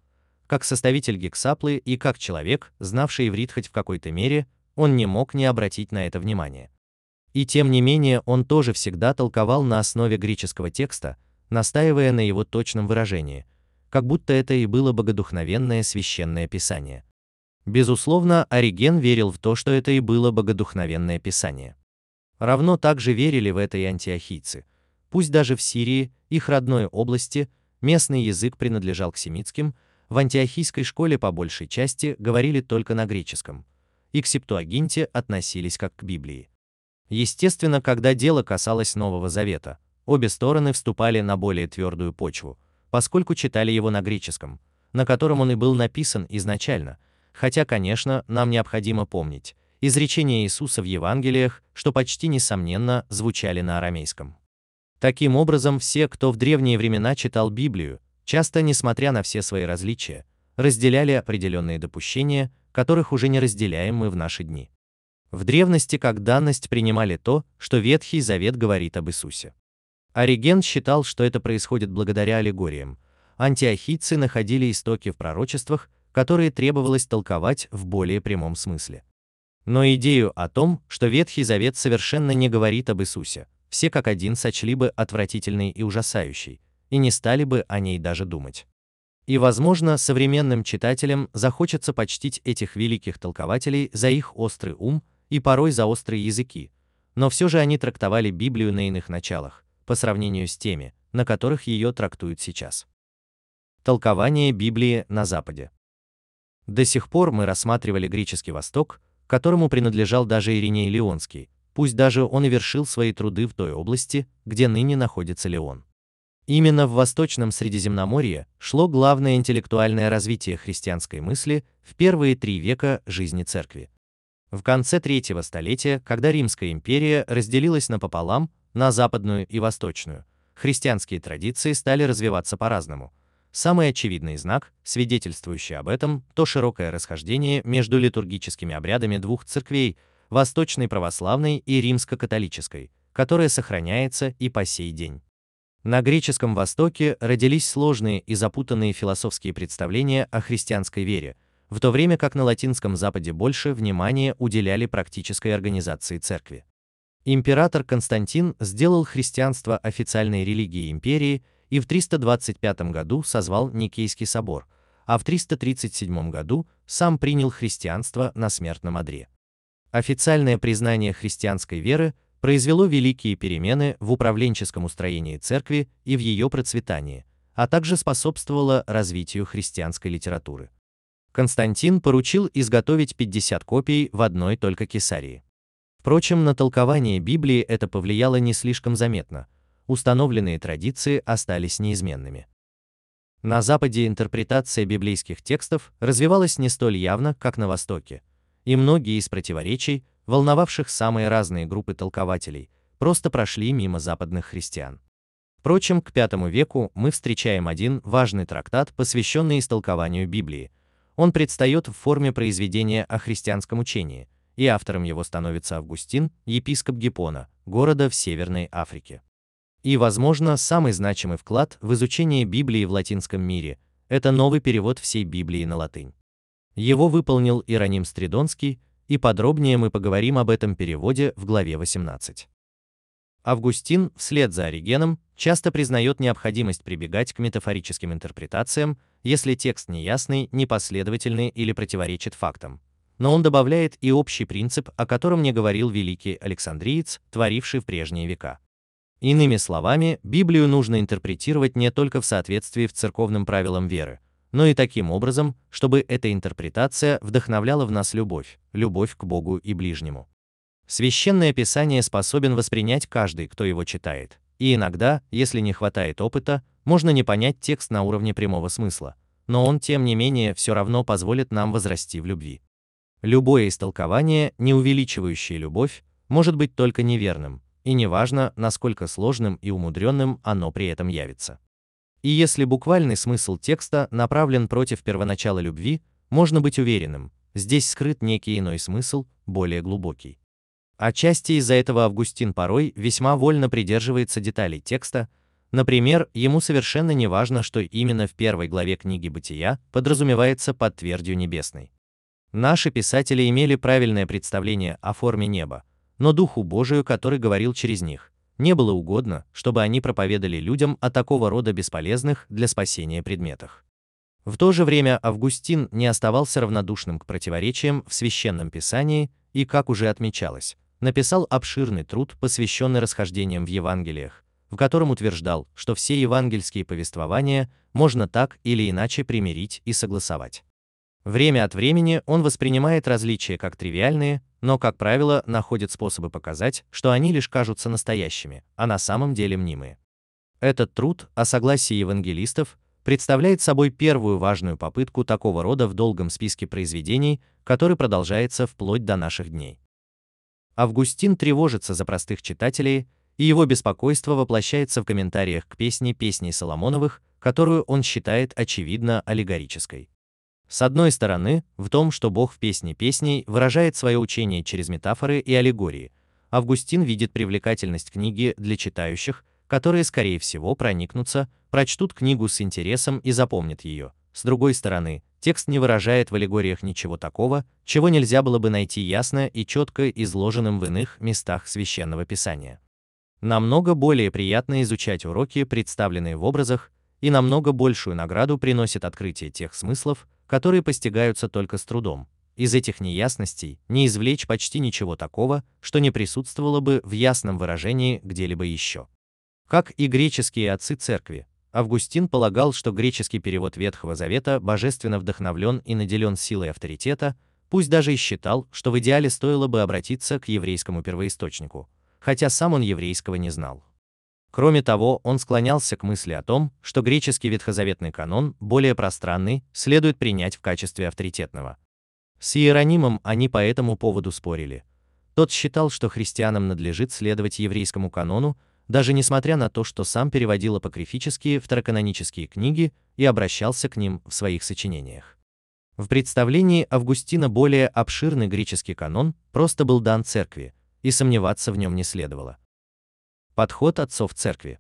Как составитель гексаплы и как человек, знавший иврит хоть в какой-то мере, он не мог не обратить на это внимание. И тем не менее, он тоже всегда толковал на основе греческого текста, настаивая на его точном выражении, как будто это и было богодухновенное священное писание. Безусловно, Ориген верил в то, что это и было богодухновенное писание. Равно также верили в это и антиохийцы. Пусть даже в Сирии, их родной области, местный язык принадлежал к семитским, в антиохийской школе по большей части говорили только на греческом, и к Септуагинте относились как к Библии. Естественно, когда дело касалось Нового Завета, обе стороны вступали на более твердую почву, поскольку читали его на греческом, на котором он и был написан изначально, хотя, конечно, нам необходимо помнить, изречения Иисуса в Евангелиях, что почти несомненно звучали на арамейском. Таким образом, все, кто в древние времена читал Библию, часто, несмотря на все свои различия, разделяли определенные допущения, которых уже не разделяем мы в наши дни. В древности как данность принимали то, что Ветхий Завет говорит об Иисусе. Ориген считал, что это происходит благодаря аллегориям. Антиохийцы находили истоки в пророчествах, которые требовалось толковать в более прямом смысле. Но идею о том, что Ветхий Завет совершенно не говорит об Иисусе, все как один сочли бы отвратительной и ужасающей, и не стали бы о ней даже думать. И, возможно, современным читателям захочется почтить этих великих толкователей за их острый ум и порой за острые языки, но все же они трактовали Библию на иных началах, по сравнению с теми, на которых ее трактуют сейчас. Толкование Библии на Западе. До сих пор мы рассматривали греческий Восток которому принадлежал даже Ириней Леонский, пусть даже он и вершил свои труды в той области, где ныне находится Леон. Именно в Восточном Средиземноморье шло главное интеллектуальное развитие христианской мысли в первые три века жизни церкви. В конце третьего столетия, когда Римская империя разделилась напополам, на западную и восточную, христианские традиции стали развиваться по-разному – Самый очевидный знак, свидетельствующий об этом, то широкое расхождение между литургическими обрядами двух церквей, Восточной православной и Римско-католической, которое сохраняется и по сей день. На греческом Востоке родились сложные и запутанные философские представления о христианской вере, в то время как на латинском Западе больше внимания уделяли практической организации церкви. Император Константин сделал христианство официальной религией империи и в 325 году созвал Никейский собор, а в 337 году сам принял христианство на смертном одре. Официальное признание христианской веры произвело великие перемены в управленческом устроении церкви и в ее процветании, а также способствовало развитию христианской литературы. Константин поручил изготовить 50 копий в одной только Кесарии. Впрочем, на толкование Библии это повлияло не слишком заметно, установленные традиции остались неизменными. На Западе интерпретация библейских текстов развивалась не столь явно, как на Востоке, и многие из противоречий, волновавших самые разные группы толкователей, просто прошли мимо западных христиан. Впрочем, к V веку мы встречаем один важный трактат, посвященный истолкованию Библии. Он предстает в форме произведения о христианском учении, и автором его становится Августин, епископ Гиппона, города в Северной Африке. И, возможно, самый значимый вклад в изучение Библии в латинском мире – это новый перевод всей Библии на латынь. Его выполнил Иероним Стридонский, и подробнее мы поговорим об этом переводе в главе 18. Августин, вслед за Оригеном, часто признает необходимость прибегать к метафорическим интерпретациям, если текст неясный, непоследовательный или противоречит фактам. Но он добавляет и общий принцип, о котором не говорил великий Александриец, творивший в прежние века. Иными словами, Библию нужно интерпретировать не только в соответствии с церковным правилам веры, но и таким образом, чтобы эта интерпретация вдохновляла в нас любовь, любовь к Богу и ближнему. Священное Писание способен воспринять каждый, кто его читает, и иногда, если не хватает опыта, можно не понять текст на уровне прямого смысла, но он, тем не менее, все равно позволит нам возрасти в любви. Любое истолкование, не увеличивающее любовь, может быть только неверным, и неважно, насколько сложным и умудренным оно при этом явится. И если буквальный смысл текста направлен против первоначала любви, можно быть уверенным, здесь скрыт некий иной смысл, более глубокий. Отчасти из-за этого Августин порой весьма вольно придерживается деталей текста, например, ему совершенно не важно, что именно в первой главе книги Бытия подразумевается под твердью небесной. Наши писатели имели правильное представление о форме неба, но Духу Божию, который говорил через них, не было угодно, чтобы они проповедали людям о такого рода бесполезных для спасения предметах. В то же время Августин не оставался равнодушным к противоречиям в священном писании и, как уже отмечалось, написал обширный труд, посвященный расхождениям в Евангелиях, в котором утверждал, что все евангельские повествования можно так или иначе примирить и согласовать. Время от времени он воспринимает различия как тривиальные, но, как правило, находит способы показать, что они лишь кажутся настоящими, а на самом деле мнимые. Этот труд о согласии евангелистов представляет собой первую важную попытку такого рода в долгом списке произведений, который продолжается вплоть до наших дней. Августин тревожится за простых читателей, и его беспокойство воплощается в комментариях к песне «Песней Соломоновых», которую он считает очевидно аллегорической. С одной стороны, в том, что Бог в песне песней выражает свое учение через метафоры и аллегории, Августин видит привлекательность книги для читающих, которые, скорее всего, проникнутся, прочтут книгу с интересом и запомнят ее. С другой стороны, Текст не выражает в аллегориях ничего такого, чего нельзя было бы найти ясно и четко изложенным в иных местах священного писания. Намного более приятно изучать уроки, представленные в образах, и намного большую награду приносит открытие тех смыслов, которые постигаются только с трудом. Из этих неясностей не извлечь почти ничего такого, что не присутствовало бы в ясном выражении где-либо еще. Как и греческие отцы церкви, Августин полагал, что греческий перевод Ветхого Завета божественно вдохновлен и наделен силой авторитета, пусть даже и считал, что в идеале стоило бы обратиться к еврейскому первоисточнику, хотя сам он еврейского не знал. Кроме того, он склонялся к мысли о том, что греческий ветхозаветный канон, более пространный, следует принять в качестве авторитетного. С Иеронимом они по этому поводу спорили. Тот считал, что христианам надлежит следовать еврейскому канону, даже несмотря на то, что сам переводил апокрифические второканонические книги и обращался к ним в своих сочинениях. В представлении Августина более обширный греческий канон просто был дан церкви, и сомневаться в нем не следовало. Подход отцов церкви.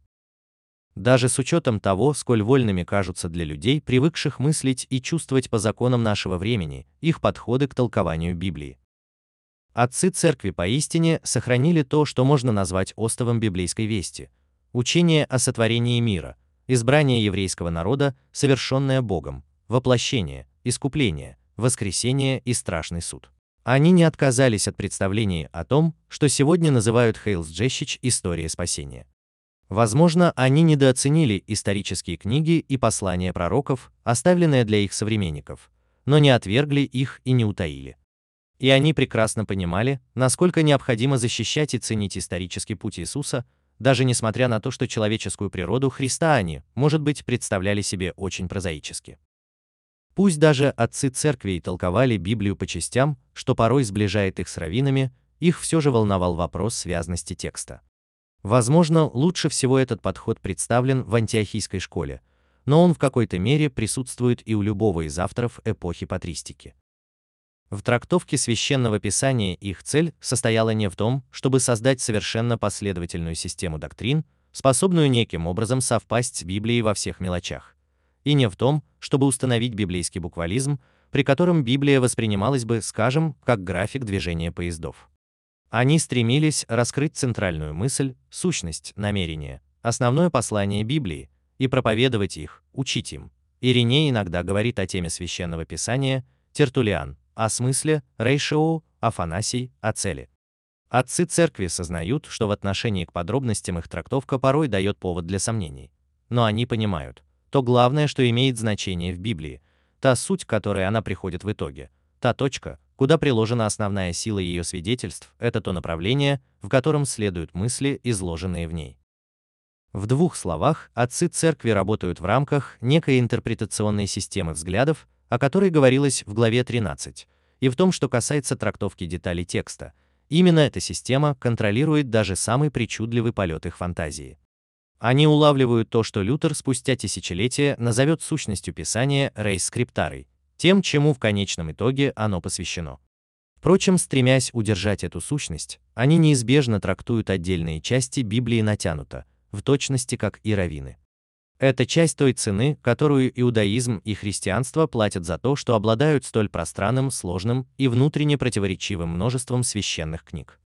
Даже с учетом того, сколь вольными кажутся для людей, привыкших мыслить и чувствовать по законам нашего времени, их подходы к толкованию Библии. Отцы церкви поистине сохранили то, что можно назвать остовом библейской вести – учение о сотворении мира, избрание еврейского народа, совершенное Богом, воплощение, искупление, воскресение и страшный суд. Они не отказались от представлений о том, что сегодня называют Хейлс Джещич «История спасения». Возможно, они недооценили исторические книги и послания пророков, оставленные для их современников, но не отвергли их и не утаили. И они прекрасно понимали, насколько необходимо защищать и ценить исторический путь Иисуса, даже несмотря на то, что человеческую природу Христа они, может быть, представляли себе очень прозаически. Пусть даже отцы церкви и толковали Библию по частям, что порой сближает их с раввинами, их все же волновал вопрос связности текста. Возможно, лучше всего этот подход представлен в антиохийской школе, но он в какой-то мере присутствует и у любого из авторов эпохи патристики. В трактовке священного писания их цель состояла не в том, чтобы создать совершенно последовательную систему доктрин, способную неким образом совпасть с Библией во всех мелочах, и не в том, чтобы установить библейский буквализм, при котором Библия воспринималась бы, скажем, как график движения поездов. Они стремились раскрыть центральную мысль, сущность, намерение, основное послание Библии и проповедовать их, учить им. Ириней иногда говорит о теме священного писания, Тертулиан о смысле, Рейшоу, Афанасий о цели. Отцы церкви сознают, что в отношении к подробностям их трактовка порой дает повод для сомнений. Но они понимают, то главное, что имеет значение в Библии, та суть, к которой она приходит в итоге, та точка, куда приложена основная сила ее свидетельств, это то направление, в котором следуют мысли, изложенные в ней. В двух словах, отцы церкви работают в рамках некой интерпретационной системы взглядов, о которой говорилось в главе 13, и в том, что касается трактовки деталей текста. Именно эта система контролирует даже самый причудливый полет их фантазии. Они улавливают то, что Лютер спустя тысячелетия назовет сущностью Писания рейс скриптарой, тем, чему в конечном итоге оно посвящено. Впрочем, стремясь удержать эту сущность, они неизбежно трактуют отдельные части Библии натянуто, в точности как и раввины. Это часть той цены, которую иудаизм и христианство платят за то, что обладают столь пространным, сложным и внутренне противоречивым множеством священных книг.